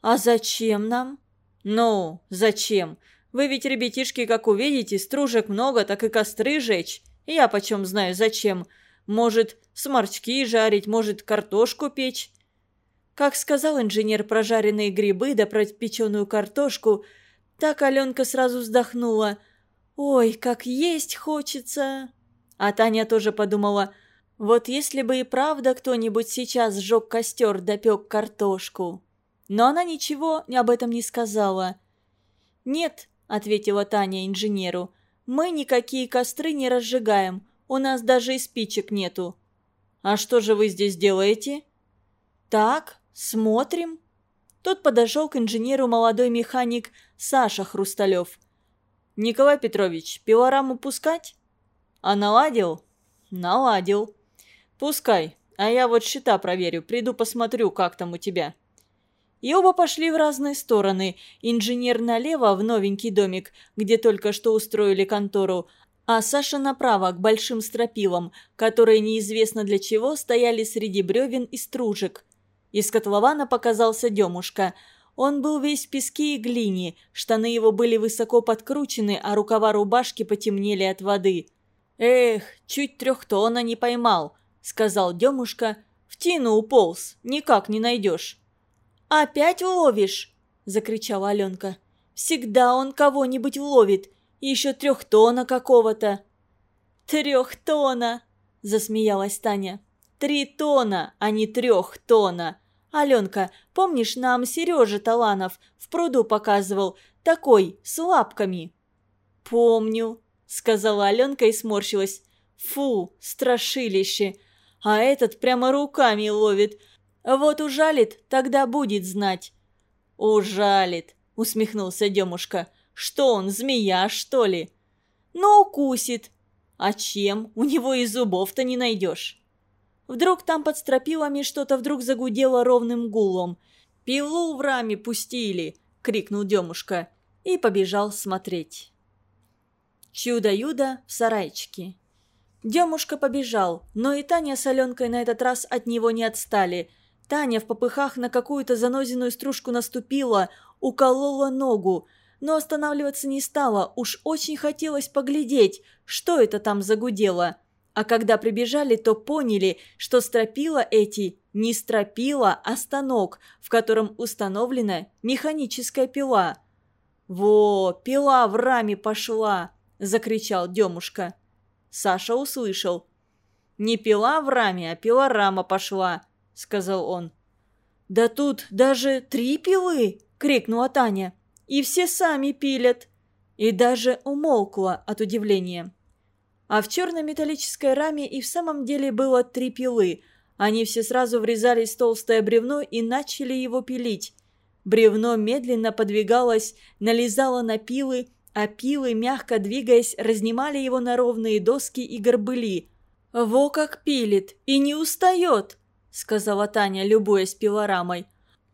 «А зачем нам?» «Ну, зачем? Вы ведь, ребятишки, как увидите, стружек много, так и костры жечь. Я почем знаю, зачем. Может, сморчки жарить, может, картошку печь. Как сказал инженер про жареные грибы да про печеную картошку, так Аленка сразу вздохнула. «Ой, как есть хочется!» А Таня тоже подумала, вот если бы и правда кто-нибудь сейчас сжег костер да пек картошку. Но она ничего об этом не сказала. Нет, – ответила Таня инженеру. «Мы никакие костры не разжигаем. У нас даже и спичек нету». «А что же вы здесь делаете?» «Так, смотрим». Тут подошел к инженеру молодой механик Саша Хрусталев. «Николай Петрович, пилораму пускать?» «А наладил?» «Наладил». «Пускай, а я вот счета проверю, приду посмотрю, как там у тебя». И оба пошли в разные стороны. Инженер налево в новенький домик, где только что устроили контору, а Саша направо к большим стропилам, которые неизвестно для чего стояли среди бревен и стружек. Из котлована показался Демушка. Он был весь в песке и глине, штаны его были высоко подкручены, а рукава рубашки потемнели от воды. «Эх, чуть трехтона не поймал», — сказал Демушка. «В тину уполз, никак не найдешь». «Опять ловишь?» – закричала Аленка. «Всегда он кого-нибудь ловит, еще трехтона какого-то». «Трехтона!» – засмеялась Таня. «Три тона, а не трехтона. Аленка, помнишь, нам Сережа Таланов в пруду показывал, такой, с лапками?» «Помню», – сказала Аленка и сморщилась. «Фу, страшилище! А этот прямо руками ловит. Вот ужалит, тогда будет знать». «Ужалит», — усмехнулся Демушка. «Что он, змея, что ли?» «Ну, укусит». «А чем? У него и зубов-то не найдешь». Вдруг там под стропилами что-то вдруг загудело ровным гулом. «Пилу в раме пустили!» — крикнул Демушка и побежал смотреть. Чудо-юдо в сарайчике. Демушка побежал, но и Таня с Аленкой на этот раз от него не отстали. Таня в попыхах на какую-то занозенную стружку наступила, уколола ногу, но останавливаться не стала, уж очень хотелось поглядеть, что это там загудело. А когда прибежали, то поняли, что стропила эти не стропила, а станок, в котором установлена механическая пила. «Во, пила в раме пошла!» – закричал Демушка. Саша услышал. «Не пила в раме, а пилорама пошла», — сказал он. «Да тут даже три пилы!» — крикнула Таня. «И все сами пилят!» И даже умолкла от удивления. А в черной металлической раме и в самом деле было три пилы. Они все сразу врезались в толстое бревно и начали его пилить. Бревно медленно подвигалось, налезало на пилы, а пилы, мягко двигаясь, разнимали его на ровные доски и горбыли. «Во как пилит! И не устает!» — сказала Таня, любуясь пилорамой.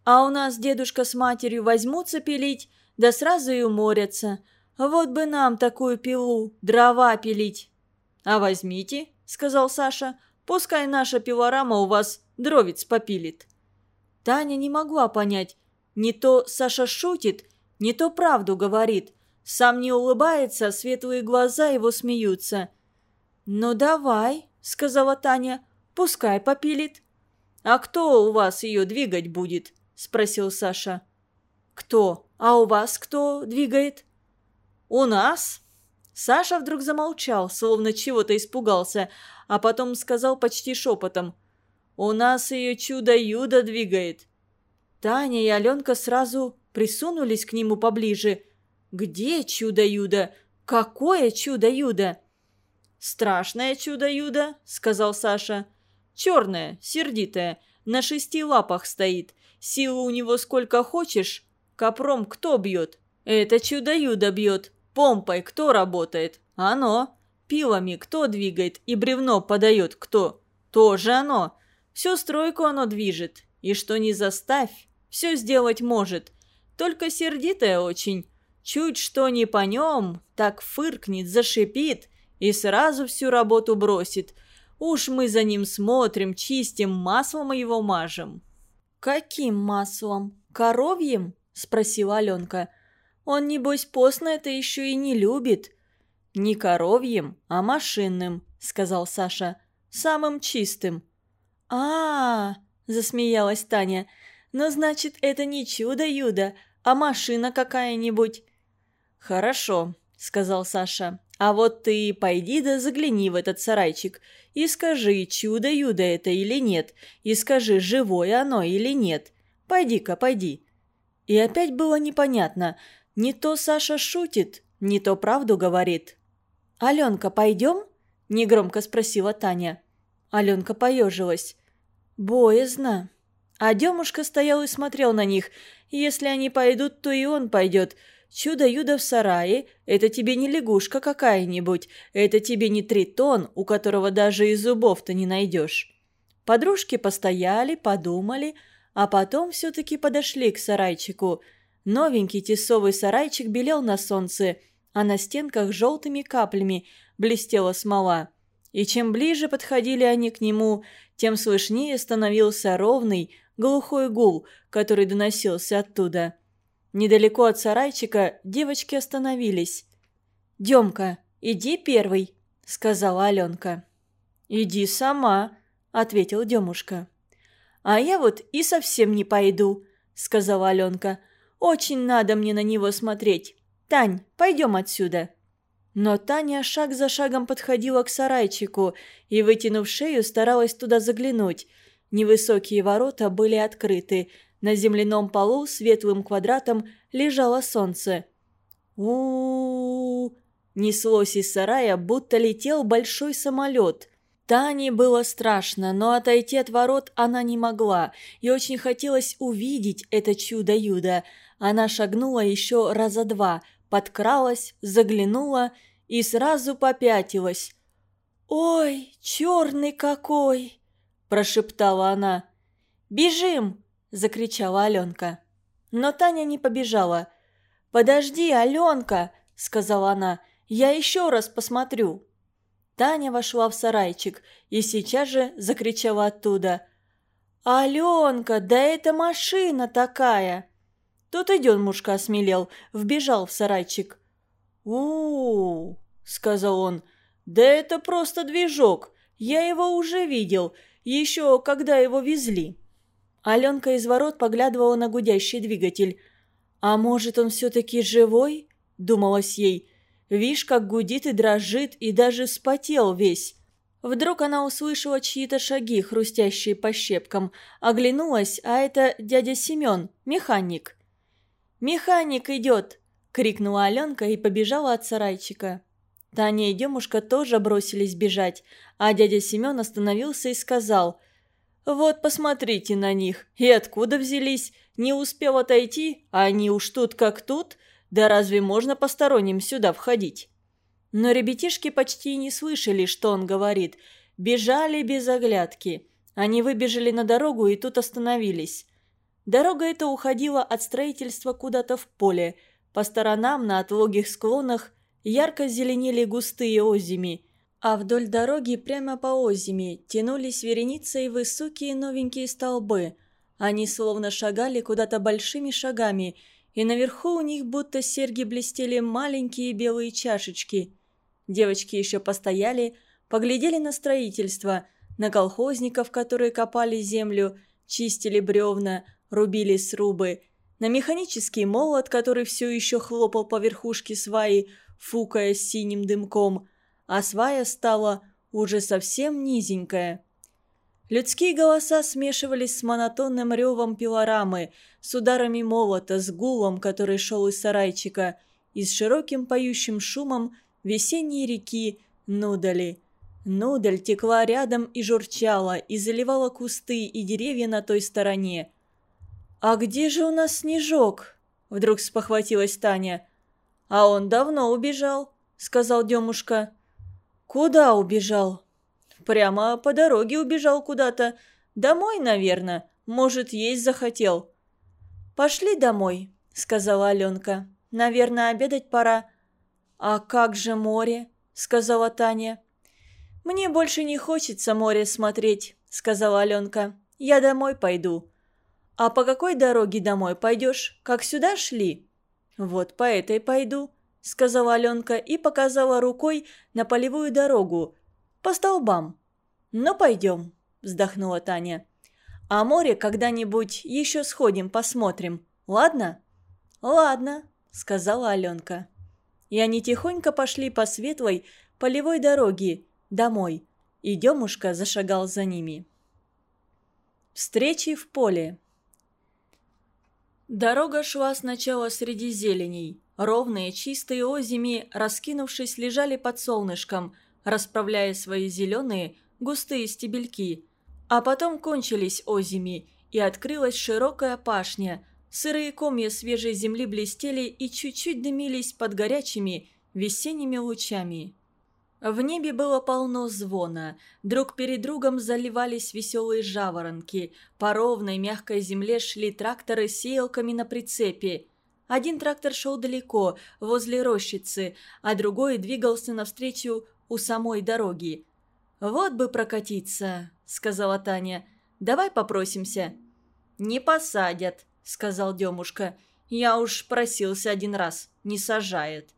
«А у нас дедушка с матерью возьмутся пилить, да сразу и уморятся. Вот бы нам такую пилу, дрова пилить!» «А возьмите», — сказал Саша, — «пускай наша пилорама у вас дровец попилит». Таня не могла понять, не то Саша шутит, не то правду говорит — сам не улыбается, а светлые глаза его смеются. «Ну давай», — сказала Таня, — «пускай попилит». «А кто у вас ее двигать будет?» — спросил Саша. «Кто? А у вас кто двигает?» «У нас?» Саша вдруг замолчал, словно чего-то испугался, а потом сказал почти шепотом. «У нас ее чудо-юдо двигает». Таня и Аленка сразу присунулись к нему поближе – «Где чудо-юдо? Какое чудо-юдо?» «Страшное чудо-юдо», — сказал Саша. «Черное, сердитое, на шести лапах стоит. Силы у него сколько хочешь. Копром кто бьет? Это чудо-юдо бьет. Помпой кто работает? Оно. Пилами кто двигает и бревно подает кто? Тоже оно. Всю стройку оно движет. И что не заставь, все сделать может. Только сердитое очень. Чуть что не по нем, так фыркнет, зашипит и сразу всю работу бросит. Уж мы за ним смотрим, чистим, маслом его мажем». «Каким маслом? Коровьим?» – спросила Аленка. «Он, небось, постно это еще и не любит». «Не коровьим, а машинным», – сказал Саша. «Самым чистым». «А-а-а!» – засмеялась Таня. «Но значит, это не чудо-юдо, а машина какая-нибудь. «Хорошо», — сказал Саша. «А вот ты пойди да загляни в этот сарайчик и скажи, чудо-юдо это или нет, и скажи, живое оно или нет. Пойди-ка, пойди». И опять было непонятно, не то Саша шутит, не то правду говорит. «Аленка, пойдем?» – негромко спросила Таня. Аленка поежилась. «Боязно». А Демушка стоял и смотрел на них. Если они пойдут, то и он пойдет – Чудо-юдо в сарае – это тебе не лягушка какая-нибудь, это тебе не тритон, у которого даже и зубов-то не найдешь. Подружки постояли, подумали, а потом все-таки подошли к сарайчику. Новенький тесовый сарайчик белел на солнце, а на стенках желтыми каплями блестела смола. И чем ближе подходили они к нему, тем слышнее становился ровный, глухой гул, который доносился оттуда. Недалеко от сарайчика девочки остановились. «Демка, иди первый», — сказала Аленка. «Иди сама», — ответил Демушка. «А я вот и совсем не пойду», — сказала Аленка. «Очень надо мне на него смотреть. Тань, пойдем отсюда». Но Таня шаг за шагом подходила к сарайчику и, вытянув шею, старалась туда заглянуть. Невысокие ворота были открыты, на земляном полу светлым квадратом лежало солнце. у, -у, -у, Неслось из сарая, будто летел большой самолет. Тане было страшно, но отойти от ворот она не могла, и очень хотелось увидеть это чудо-юдо. Она шагнула еще раза два, подкралась, заглянула и сразу попятилась. «Ой, черный какой!» – прошептала она. «Бежим!» – закричала Аленка. Но Таня не побежала. «Подожди, Аленка!» – сказала она. «Я еще раз посмотрю». Таня вошла в сарайчик и сейчас же закричала оттуда. «Аленка, да это машина такая!» Тут и Демушка осмелел, вбежал в сарайчик. у, -у, сказал он, — «да это просто движок. Я его уже видел, еще когда его везли». Аленка из ворот поглядывала на гудящий двигатель. «А может, он все-таки живой?» – думалось ей. «Вишь, как гудит и дрожит, и даже спотел весь». Вдруг она услышала чьи-то шаги, хрустящие по щепкам. Оглянулась, а это дядя Семен, механик. «Механик идет!» – крикнула Аленка и побежала от сарайчика. Таня и Демушка тоже бросились бежать, а дядя Семен остановился и сказал «Вот посмотрите на них, и откуда взялись? Не успел отойти, а они уж тут как тут, да разве можно посторонним сюда входить?» Но ребятишки почти не слышали, что он говорит, бежали без оглядки. Они выбежали на дорогу и тут остановились. Дорога эта уходила от строительства куда-то в поле. По сторонам на отлогих склонах ярко зеленели густые озими, а вдоль дороги прямо по озими тянулись вереницей высокие новенькие столбы. Они словно шагали куда-то большими шагами, и наверху у них будто серьги блестели маленькие белые чашечки. Девочки еще постояли, поглядели на строительство, на колхозников, которые копали землю, чистили бревна, рубили срубы, на механический молот, который все еще хлопал по верхушке сваи, фукая синим дымком, а свая стала уже совсем низенькая. Людские голоса смешивались с монотонным ревом пилорамы, с ударами молота, с гулом, который шел из сарайчика, и с широким поющим шумом весенней реки Нудали. Нудаль текла рядом и журчала, и заливала кусты и деревья на той стороне – «А где же у нас Снежок?» – вдруг спохватилась Таня. «А он давно убежал», – сказал Демушка. «Куда убежал?» «Прямо по дороге убежал куда-то. Домой, наверное. Может, есть захотел». «Пошли домой», – сказала Аленка. «Наверное, обедать пора». «А как же море?» – сказала Таня. «Мне больше не хочется море смотреть», – сказала Аленка. «Я домой пойду». «А по какой дороге домой пойдешь? Как сюда шли?» «Вот по этой пойду», — сказала Аленка и показала рукой на полевую дорогу. «По столбам». «Ну, пойдем», — вздохнула Таня. «А море когда-нибудь еще сходим, посмотрим. Ладно?» «Ладно», — сказала Аленка. И они тихонько пошли по светлой полевой дороге домой, и Демушка зашагал за ними. Встречи в поле. Дорога шла сначала среди зеленей. Ровные, чистые озими, раскинувшись, лежали под солнышком, расправляя свои зеленые, густые стебельки. А потом кончились озими, и открылась широкая пашня. Сырые комья свежей земли блестели и чуть-чуть дымились под горячими весенними лучами. В небе было полно звона. Друг перед другом заливались веселые жаворонки. По ровной мягкой земле шли тракторы с сеялками на прицепе. Один трактор шел далеко, возле рощицы, а другой двигался навстречу у самой дороги. «Вот бы прокатиться», — сказала Таня. «Давай попросимся». «Не посадят», — сказал Демушка. «Я уж просился один раз. Не сажает».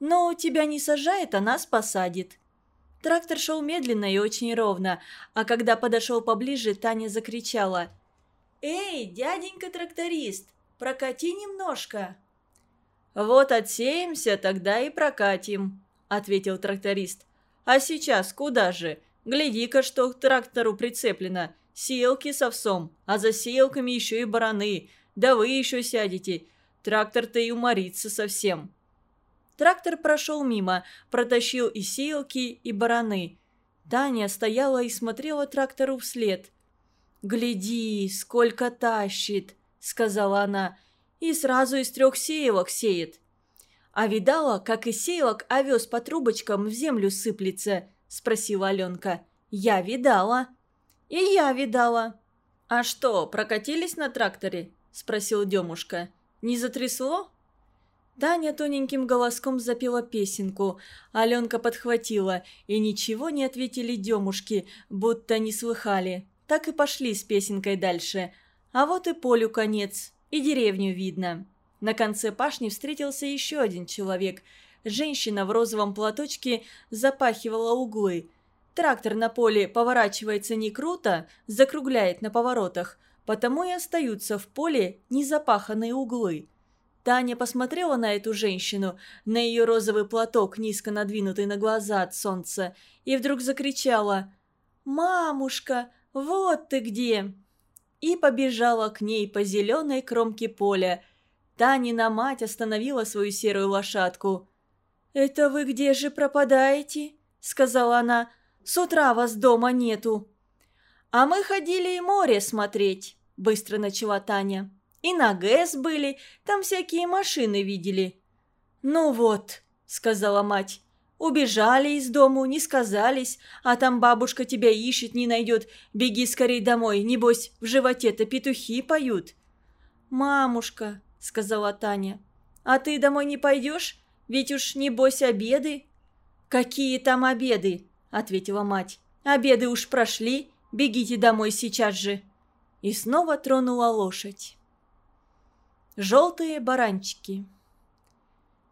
Но тебя не сажает, а нас посадит». Трактор шел медленно и очень ровно, а когда подошел поближе, Таня закричала. «Эй, дяденька тракторист, прокати немножко!» «Вот отсеемся, тогда и прокатим», — ответил тракторист. «А сейчас куда же? Гляди-ка, что к трактору прицеплено. Сеялки с овсом, а за сеялками еще и бараны. Да вы еще сядете. Трактор-то и уморится совсем». Трактор прошел мимо, протащил и сеялки, и бараны. Таня стояла и смотрела трактору вслед. «Гляди, сколько тащит!» — сказала она. «И сразу из трех сеялок сеет». «А видала, как из сеялок овес по трубочкам в землю сыплется?» — спросила Аленка. «Я видала». «И я видала». «А что, прокатились на тракторе?» – спросил Демушка. «Не затрясло?» Таня тоненьким голоском запела песенку. Аленка подхватила, и ничего не ответили Демушки, будто не слыхали. Так и пошли с песенкой дальше. А вот и полю конец, и деревню видно. На конце пашни встретился еще один человек. Женщина в розовом платочке запахивала углы – Трактор на поле поворачивается не круто, закругляет на поворотах, потому и остаются в поле незапаханные углы. Таня посмотрела на эту женщину, на ее розовый платок, низко надвинутый на глаза от солнца, и вдруг закричала «Мамушка, вот ты где!» и побежала к ней по зеленой кромке поля. Танина мать остановила свою серую лошадку. «Это вы где же пропадаете?» — сказала она. С утра вас дома нету». «А мы ходили и море смотреть», – быстро начала Таня. «И на ГЭС были, там всякие машины видели». «Ну вот», – сказала мать, – «убежали из дому, не сказались, а там бабушка тебя ищет, не найдет. Беги скорей домой, небось, в животе-то петухи поют». «Мамушка», – сказала Таня, – «а ты домой не пойдешь? Ведь уж, небось, обеды». «Какие там обеды?» ответила мать. «Обеды уж прошли, бегите домой сейчас же!» И снова тронула лошадь. Желтые баранчики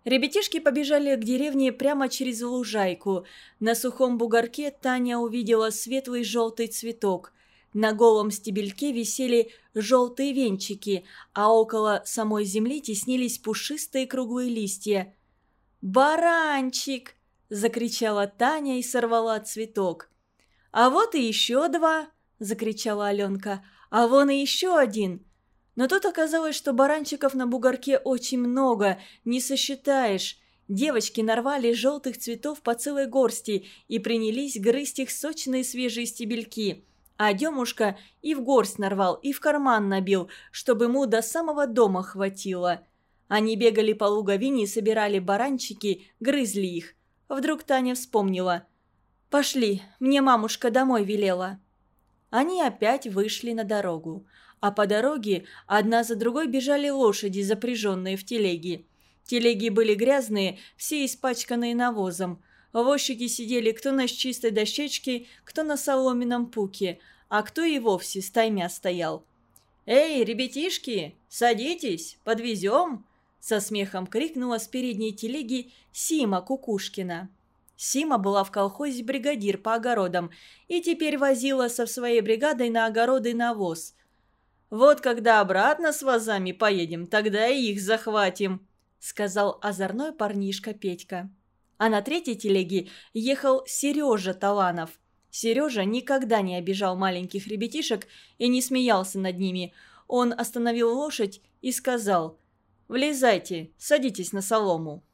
Ребятишки побежали к деревне прямо через лужайку. На сухом бугорке Таня увидела светлый желтый цветок. На голом стебельке висели желтые венчики, а около самой земли теснились пушистые круглые листья. «Баранчик!» – закричала Таня и сорвала цветок. «А вот и еще два!» – закричала Аленка. «А вон и еще один!» Но тут оказалось, что баранчиков на бугорке очень много, не сосчитаешь. Девочки нарвали желтых цветов по целой горсти и принялись грызть их сочные свежие стебельки. А Демушка и в горсть нарвал, и в карман набил, чтобы ему до самого дома хватило. Они бегали по луговине, собирали баранчики, грызли их. Вдруг Таня вспомнила. «Пошли, мне мамушка домой велела». Они опять вышли на дорогу. А по дороге одна за другой бежали лошади, запряженные в телеги. Телеги были грязные, все испачканные навозом. Возчики сидели кто на чистой дощечке, кто на соломенном пуке, а кто и вовсе стаймя стоял. «Эй, ребятишки, садитесь, подвезем!» со смехом крикнула с передней телеги Сима Кукушкина. Сима была в колхозе бригадир по огородам и теперь возила со своей бригадой на огороды навоз. «Вот когда обратно с вазами поедем, тогда и их захватим», — сказал озорной парнишка Петька. А на третьей телеге ехал Сережа Таланов. Сережа никогда не обижал маленьких ребятишек и не смеялся над ними. Он остановил лошадь и сказал – Влезайте, садитесь на солому».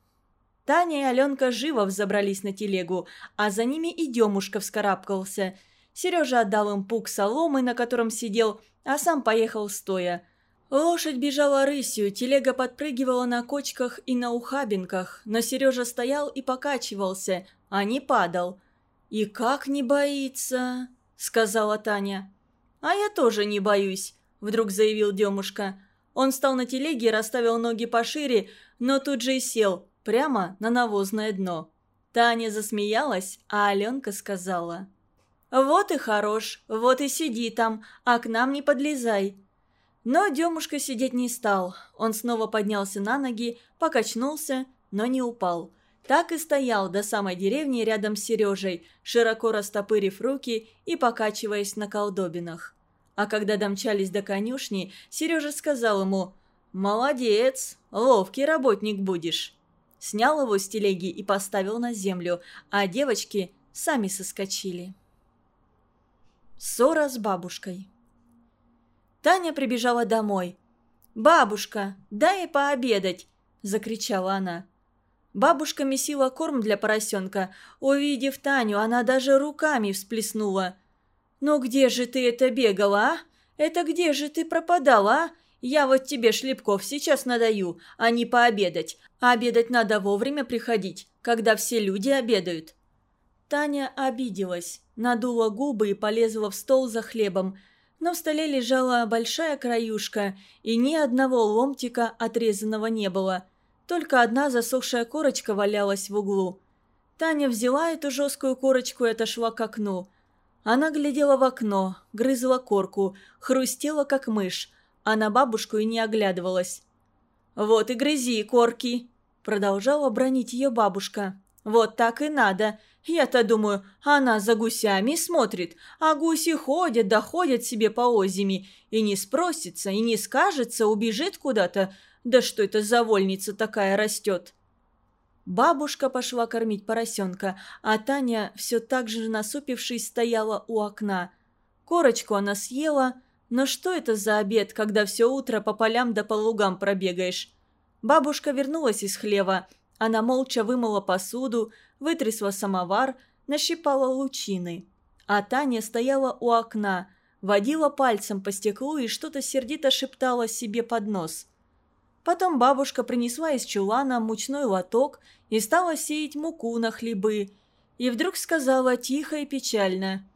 Таня и Аленка живо взобрались на телегу, а за ними и Демушка вскарабкался. Сережа отдал им пук соломы, на котором сидел, а сам поехал стоя. Лошадь бежала рысью, телега подпрыгивала на кочках и на ухабинках, но Сережа стоял и покачивался, а не падал. «И как не боится?» — сказала Таня. «А я тоже не боюсь», — вдруг заявил Демушка. Он встал на телеге и расставил ноги пошире, но тут же и сел, прямо на навозное дно. Таня засмеялась, а Аленка сказала. «Вот и хорош, вот и сиди там, а к нам не подлезай». Но Демушка сидеть не стал. Он снова поднялся на ноги, покачнулся, но не упал. Так и стоял до самой деревни рядом с Сережей, широко растопырив руки и покачиваясь на колдобинах. А когда домчались до конюшни, Сережа сказал ему «Молодец, ловкий работник будешь». Снял его с телеги и поставил на землю, а девочки сами соскочили. Ссора с бабушкой Таня прибежала домой. «Бабушка, дай пообедать!» – закричала она. Бабушка месила корм для поросенка. Увидев Таню, она даже руками всплеснула. «Ну где же ты это бегала, а? Это где же ты пропадала, а? Я вот тебе, Шлепков, сейчас надаю, а не пообедать. А обедать надо вовремя приходить, когда все люди обедают». Таня обиделась, надула губы и полезла в стол за хлебом. Но в столе лежала большая краюшка, и ни одного ломтика отрезанного не было. Только одна засохшая корочка валялась в углу. Таня взяла эту жесткую корочку и отошла к окну. Она глядела в окно, грызла корку, хрустела, как мышь, а на бабушку и не оглядывалась. «Вот и грызи корки!» – продолжала бронить ее бабушка. «Вот так и надо. Я-то думаю, она за гусями смотрит, а гуси ходят да себе по озими, и не спросится, и не скажется, убежит куда-то, да что это за вольница такая растет?» Бабушка пошла кормить поросенка, а Таня все так же насупившись стояла у окна. Корочку она съела, но что это за обед, когда все утро по полям да по лугам пробегаешь? Бабушка вернулась из хлева. Она молча вымыла посуду, вытрясла самовар, нащипала лучины. А Таня стояла у окна, водила пальцем по стеклу и что-то сердито шептала себе под нос. Потом бабушка принесла из чулана мучной лоток и стала сеять муку на хлебы. И вдруг сказала тихо и печально.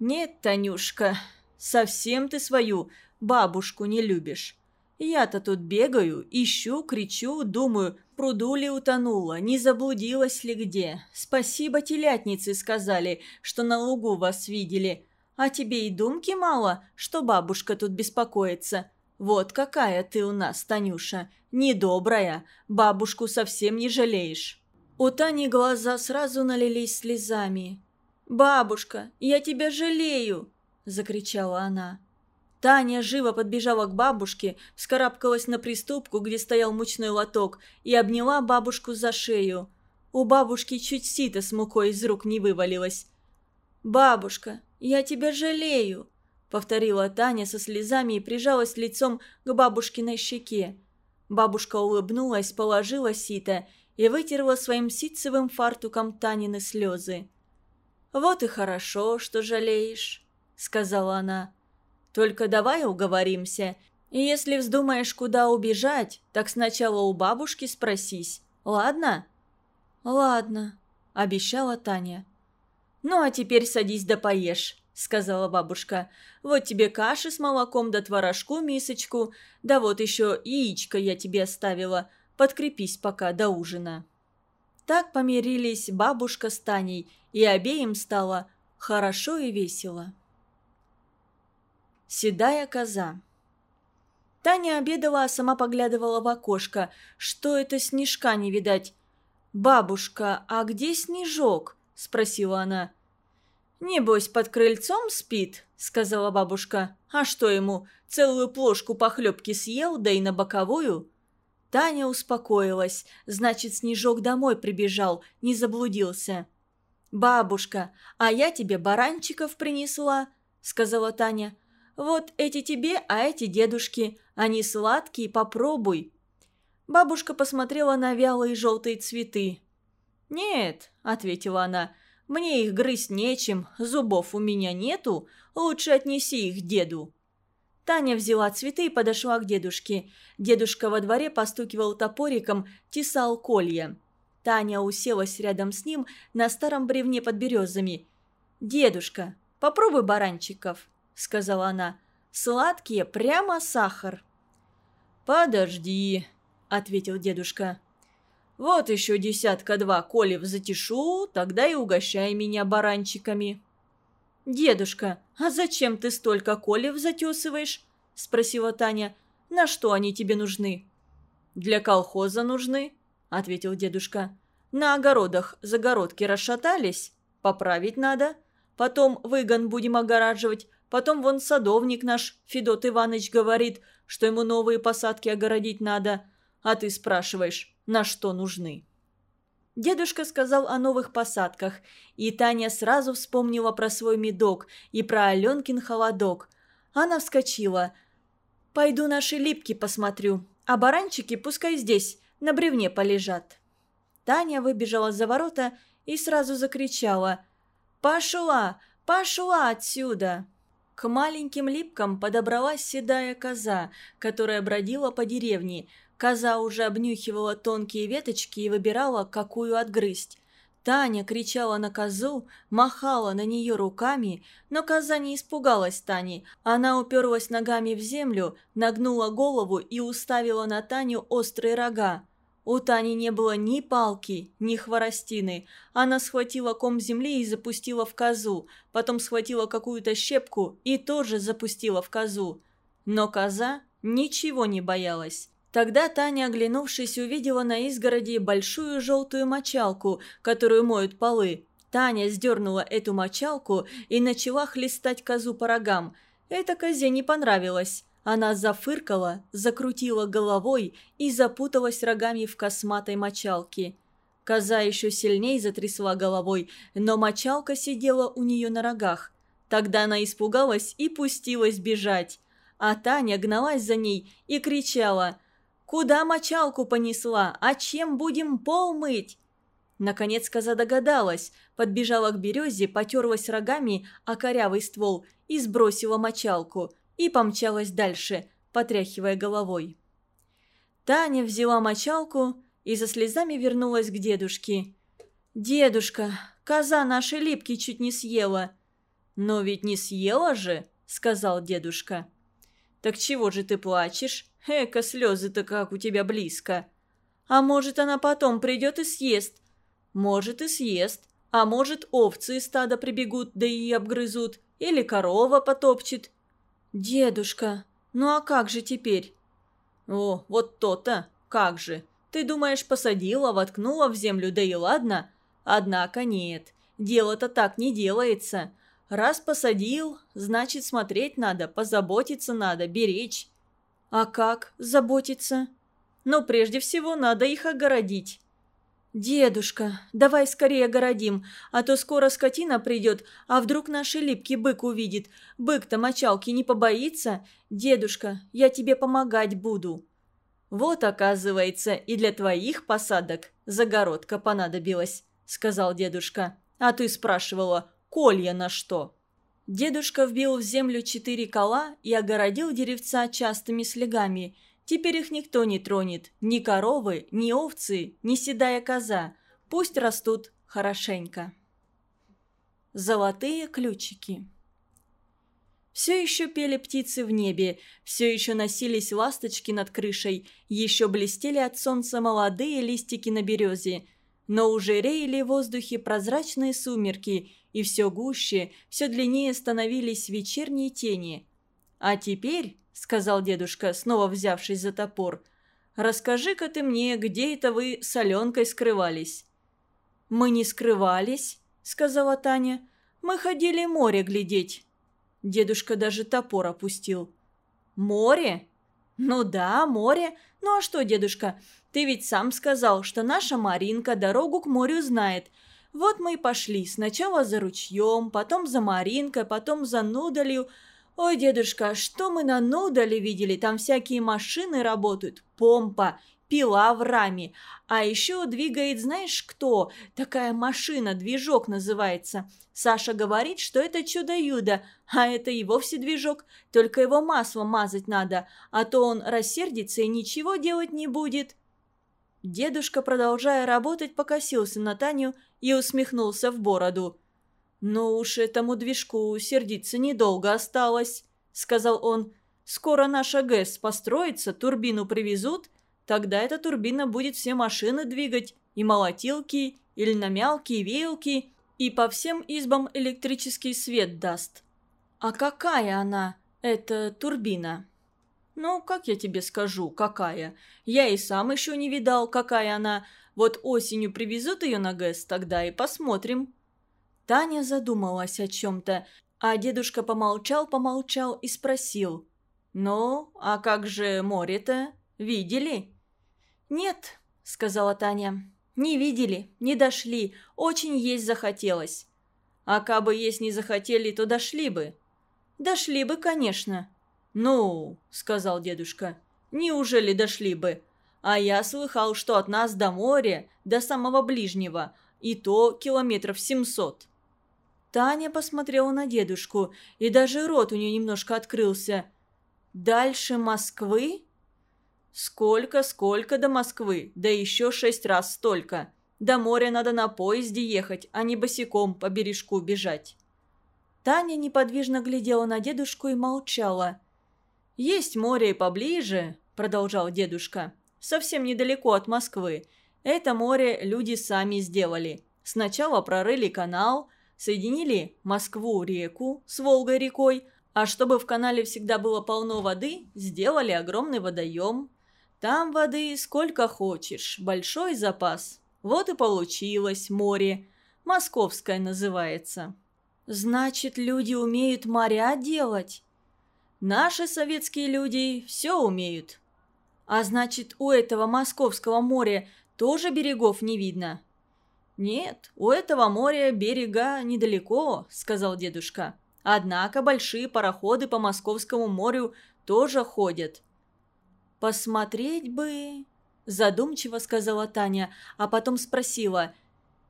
«Нет, Танюшка, совсем ты свою бабушку не любишь. Я-то тут бегаю, ищу, кричу, думаю, пруду ли утонула, не заблудилась ли где. Спасибо телятнице сказали, что на лугу вас видели. А тебе и думки мало, что бабушка тут беспокоится. Вот какая ты у нас, Танюша, недобрая, бабушку совсем не жалеешь». У Тани глаза сразу налились слезами. «Бабушка, я тебя жалею!» – закричала она. Таня живо подбежала к бабушке, вскарабкалась на приступку, где стоял мучной лоток, и обняла бабушку за шею. У бабушки чуть сито с мукой из рук не вывалилось. «Бабушка, я тебя жалею!» повторила Таня со слезами и прижалась лицом к бабушкиной щеке. Бабушка улыбнулась, положила сито и вытерла своим ситцевым фартуком Танины слезы. «Вот и хорошо, что жалеешь», — сказала она. «Только давай уговоримся, и если вздумаешь куда убежать, так сначала у бабушки спросись, ладно?» «Ладно», — обещала Таня. «Ну а теперь садись да поешь сказала бабушка. «Вот тебе каши с молоком да творожку мисочку, да вот еще яичко я тебе оставила. Подкрепись пока до ужина». Так помирились бабушка с Таней, и обеим стало хорошо и весело. Седая коза Таня обедала, а сама поглядывала в окошко. Что это снежка не видать? «Бабушка, а где снежок?» – спросила она. «Небось, под крыльцом спит», — сказала бабушка. «А что ему, целую плошку похлебки съел, да и на боковую?» Таня успокоилась. Значит, Снежок домой прибежал, не заблудился. «Бабушка, а я тебе баранчиков принесла», — сказала Таня. «Вот эти тебе, а эти дедушки. Они сладкие, попробуй». Бабушка посмотрела на вялые желтые цветы. «Нет», — ответила она, мне их грызть нечем, зубов у меня нету, лучше отнеси их деду». Таня взяла цветы и подошла к дедушке. Дедушка во дворе постукивал топориком, тесал колья. Таня уселась рядом с ним на старом бревне под березами. «Дедушка, попробуй баранчиков», — сказала она. «Сладкие, прямо сахар». «Подожди», — ответил дедушка. Вот еще десятка-два колев затешу, тогда и угощай меня баранчиками». «Дедушка, а зачем ты столько колев затесываешь?» – спросила Таня. «На что они тебе нужны?» «Для колхоза нужны», – ответил дедушка. «На огородах загородки расшатались, поправить надо. Потом выгон будем огораживать, потом вон садовник наш, Федот Иванович, говорит, что ему новые посадки огородить надо. А ты спрашиваешь, на что нужны. Дедушка сказал о новых посадках, и Таня сразу вспомнила про свой медок и про Аленкин холодок. Она вскочила. «Пойду наши липки посмотрю, а баранчики пускай здесь, на бревне полежат». Таня выбежала за ворота и сразу закричала «Пошла! Пошла отсюда!» К маленьким липкам подобралась седая коза, которая бродила по деревне. Коза уже обнюхивала тонкие веточки и выбирала, какую отгрызть. Таня кричала на козу, махала на нее руками, но коза не испугалась Тани. Она уперлась ногами в землю, нагнула голову и уставила на Таню острые рога. У Тани не было ни палки, ни хворостины. Она схватила ком земли и запустила в козу, потом схватила какую-то щепку и тоже запустила в козу. Но коза ничего не боялась. Тогда Таня, оглянувшись, увидела на изгороди большую желтую мочалку, которую моют полы. Таня сдернула эту мочалку и начала хлестать козу по рогам. Это козе не понравилось. Она зафыркала, закрутила головой и запуталась рогами в косматой мочалке. Коза еще сильнее затрясла головой, но мочалка сидела у нее на рогах. Тогда она испугалась и пустилась бежать. А Таня гналась за ней и кричала «Куда мочалку понесла? А чем будем пол мыть?» Наконец коза догадалась, подбежала к березе, потерлась рогами о корявый ствол и сбросила мочалку – и помчалась дальше, потряхивая головой. Таня взяла мочалку и за слезами вернулась к дедушке. «Дедушка, коза наши липки чуть не съела». «Но ведь не съела же», — сказал дедушка. «Так чего же ты плачешь? Эка, слезы-то как у тебя близко». «А может, она потом придет и съест?» «Может, и съест. А может, овцы из стада прибегут, да и обгрызут. Или корова потопчет. «Дедушка, ну а как же теперь?» «О, вот то-то! Как же! Ты думаешь, посадила, воткнула в землю, да и ладно? Однако нет, дело-то так не делается. Раз посадил, значит смотреть надо, позаботиться надо, беречь». «А как заботиться?» «Ну, прежде всего, надо их огородить». «Дедушка, давай скорее огородим, а то скоро скотина придет, а вдруг наши липкий бык увидит. Бык-то мочалки не побоится. Дедушка, я тебе помогать буду». «Вот, оказывается, и для твоих посадок загородка понадобилась», — сказал дедушка. «А ты спрашивала, колья на что?» Дедушка вбил в землю четыре кола и огородил деревца частыми слегами — Теперь их никто не тронет. Ни коровы, ни овцы, ни седая коза. Пусть растут хорошенько. Золотые ключики все еще пели птицы в небе, все еще носились ласточки над крышей, еще блестели от солнца молодые листики на березе. Но уже реяли в воздухе прозрачные сумерки, и все гуще, все длиннее становились вечерние тени. А теперь сказал дедушка, снова взявшись за топор. «Расскажи-ка ты мне, где это вы с Аленкой скрывались?» «Мы не скрывались», — сказала Таня. «Мы ходили море глядеть». Дедушка даже топор опустил. «Море?» «Ну да, море. Ну а что, дедушка, ты ведь сам сказал, что наша Маринка дорогу к морю знает. Вот мы и пошли. Сначала за ручьем, потом за Маринкой, потом за Нудалью, «Ой, дедушка, что мы на Нудале видели? Там всякие машины работают, помпа, пила в раме. А еще двигает, знаешь кто? Такая машина, движок называется. Саша говорит, что это чудо-юдо, а это и вовсе движок, только его маслом мазать надо, а то он рассердится и ничего делать не будет». Дедушка, продолжая работать, покосился на Таню и усмехнулся в бороду. «Ну уж этому движку сердиться недолго осталось», — сказал он. «Скоро наша ГЭС построится, турбину привезут, тогда эта турбина будет все машины двигать, и молотилки, и льномялки, и веялки, и по всем избам электрический свет даст». «А какая она, эта турбина?» «Ну, как я тебе скажу, какая? Я и сам еще не видал, какая она. Вот осенью привезут ее на ГЭС, тогда и посмотрим». Таня задумалась о чем-то, а дедушка помолчал-помолчал и спросил. «Ну, а как же море-то? Видели?» «Нет», — сказала Таня. «Не видели, не дошли, очень есть захотелось». «А кабы есть не захотели, то дошли бы». «Дошли бы, конечно». «Ну», — сказал дедушка, — «неужели дошли бы? А я слыхал, что от нас до моря, до самого ближнего, и то километров семьсот». Таня посмотрела на дедушку, и даже рот у нее немножко открылся. «Дальше Москвы?» «Сколько, сколько до Москвы? Да еще шесть раз столько. До моря надо на поезде ехать, а не босиком по бережку бежать». Таня неподвижно глядела на дедушку и молчала. «Есть море и поближе», — продолжал дедушка. «Совсем недалеко от Москвы. Это море люди сами сделали. Сначала прорыли канал, соединили Москву-реку с Волгой-рекой, а чтобы в канале всегда было полно воды, сделали огромный водоем. Там воды сколько хочешь, большой запас. Вот и получилось море. Московское называется. Значит, люди умеют моря делать? Наши советские люди все умеют. А значит, у этого московского моря тоже берегов не видно? «Нет, у этого моря берега недалеко», — сказал дедушка. «Однако большие пароходы по Московскому морю тоже ходят». «Посмотреть бы...» – задумчиво сказала Таня, а потом спросила.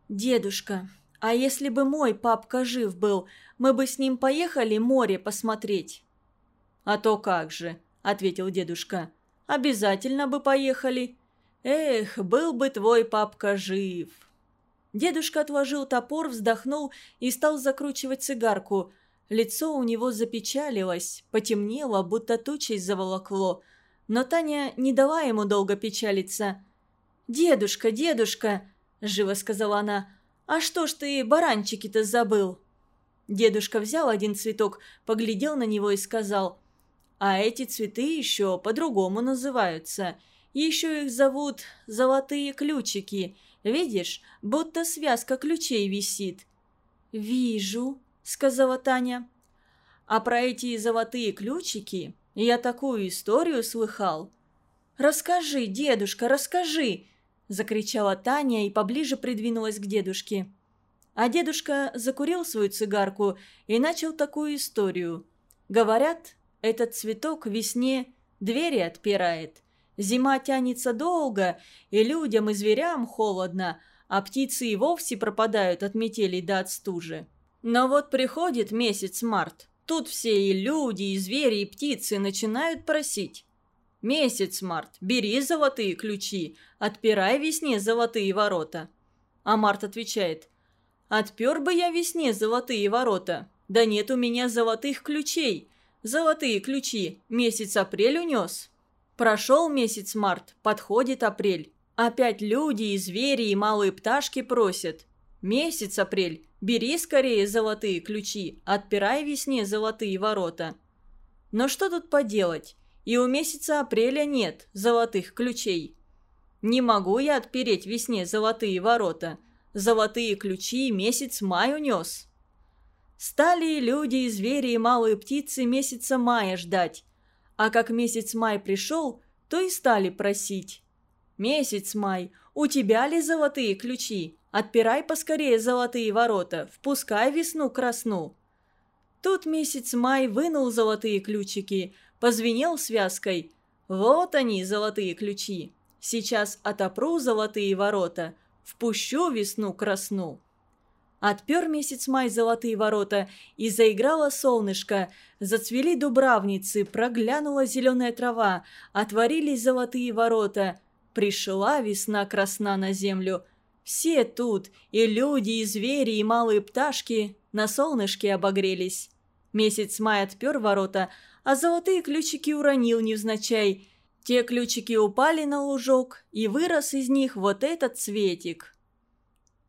«Дедушка, а если бы мой папка жив был, мы бы с ним поехали море посмотреть?» «А то как же», – ответил дедушка. «Обязательно бы поехали. Эх, был бы твой папка жив». Дедушка отложил топор, вздохнул и стал закручивать цигарку. Лицо у него запечалилось, потемнело, будто тучей заволокло. Но Таня не дала ему долго печалиться. «Дедушка, дедушка!» – живо сказала она. «А что ж ты баранчики-то забыл?» Дедушка взял один цветок, поглядел на него и сказал. «А эти цветы еще по-другому называются. Еще их зовут «золотые ключики». Видишь, будто связка ключей висит». «Вижу», — сказала Таня. «А про эти золотые ключики я такую историю слыхал». «Расскажи, дедушка, расскажи!» – закричала Таня и поближе придвинулась к дедушке. А дедушка закурил свою цигарку и начал такую историю. Говорят, этот цветок весне двери отпирает. Зима тянется долго, и людям и зверям холодно, а птицы и вовсе пропадают от метелей до от стужи. Но вот приходит месяц март, Тут все и люди, и звери, и птицы начинают просить. «Месяц, Март, бери золотые ключи, отпирай весне золотые ворота». А Март отвечает, «Отпер бы я весне золотые ворота, да нет у меня золотых ключей. Золотые ключи месяц апрель унес». Прошел месяц март, подходит апрель. Опять люди и звери и малые пташки просят. Месяц апрель, Бери скорее золотые ключи, отпирай весне золотые ворота. Но что тут поделать? И у месяца апреля нет золотых ключей. Не могу я отпереть весне золотые ворота. Золотые ключи месяц май унес. Стали люди и звери и малые птицы месяца мая ждать. А как месяц май пришел, то и стали просить. «Месяц май, у тебя ли золотые ключи?» Отпирай поскорее золотые ворота, впускай весну красну». Тут месяц май вынул золотые ключики, позвенел связкой. «Вот они, золотые ключи. Сейчас отопру золотые ворота, впущу весну красну». Отпер месяц май золотые ворота, и заиграло солнышко. Зацвели дубравницы, проглянула зеленая трава, отворились золотые ворота. Пришла весна красна на землю, все тут, и люди, и звери, и малые пташки, на солнышке обогрелись. Месяц май отпер ворота, а золотые ключики уронил невзначай. Те ключики упали на лужок, и вырос из них вот этот цветик.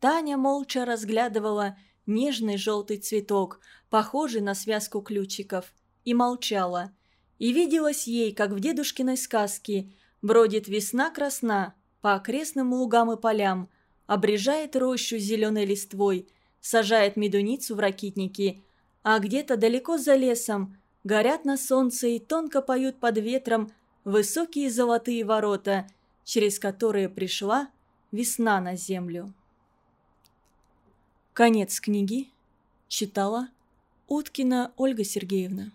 Таня молча разглядывала нежный желтый цветок, похожий на связку ключиков, и молчала. И виделось ей, как в дедушкиной сказке, бродит весна-красна по окрестным лугам и полям – обрежает рощу зеленой листвой, сажает медуницу в ракитники, а где-то далеко за лесом горят на солнце и тонко поют под ветром высокие золотые ворота, через которые пришла весна на землю. Конец книги. Читала Уткина Ольга Сергеевна.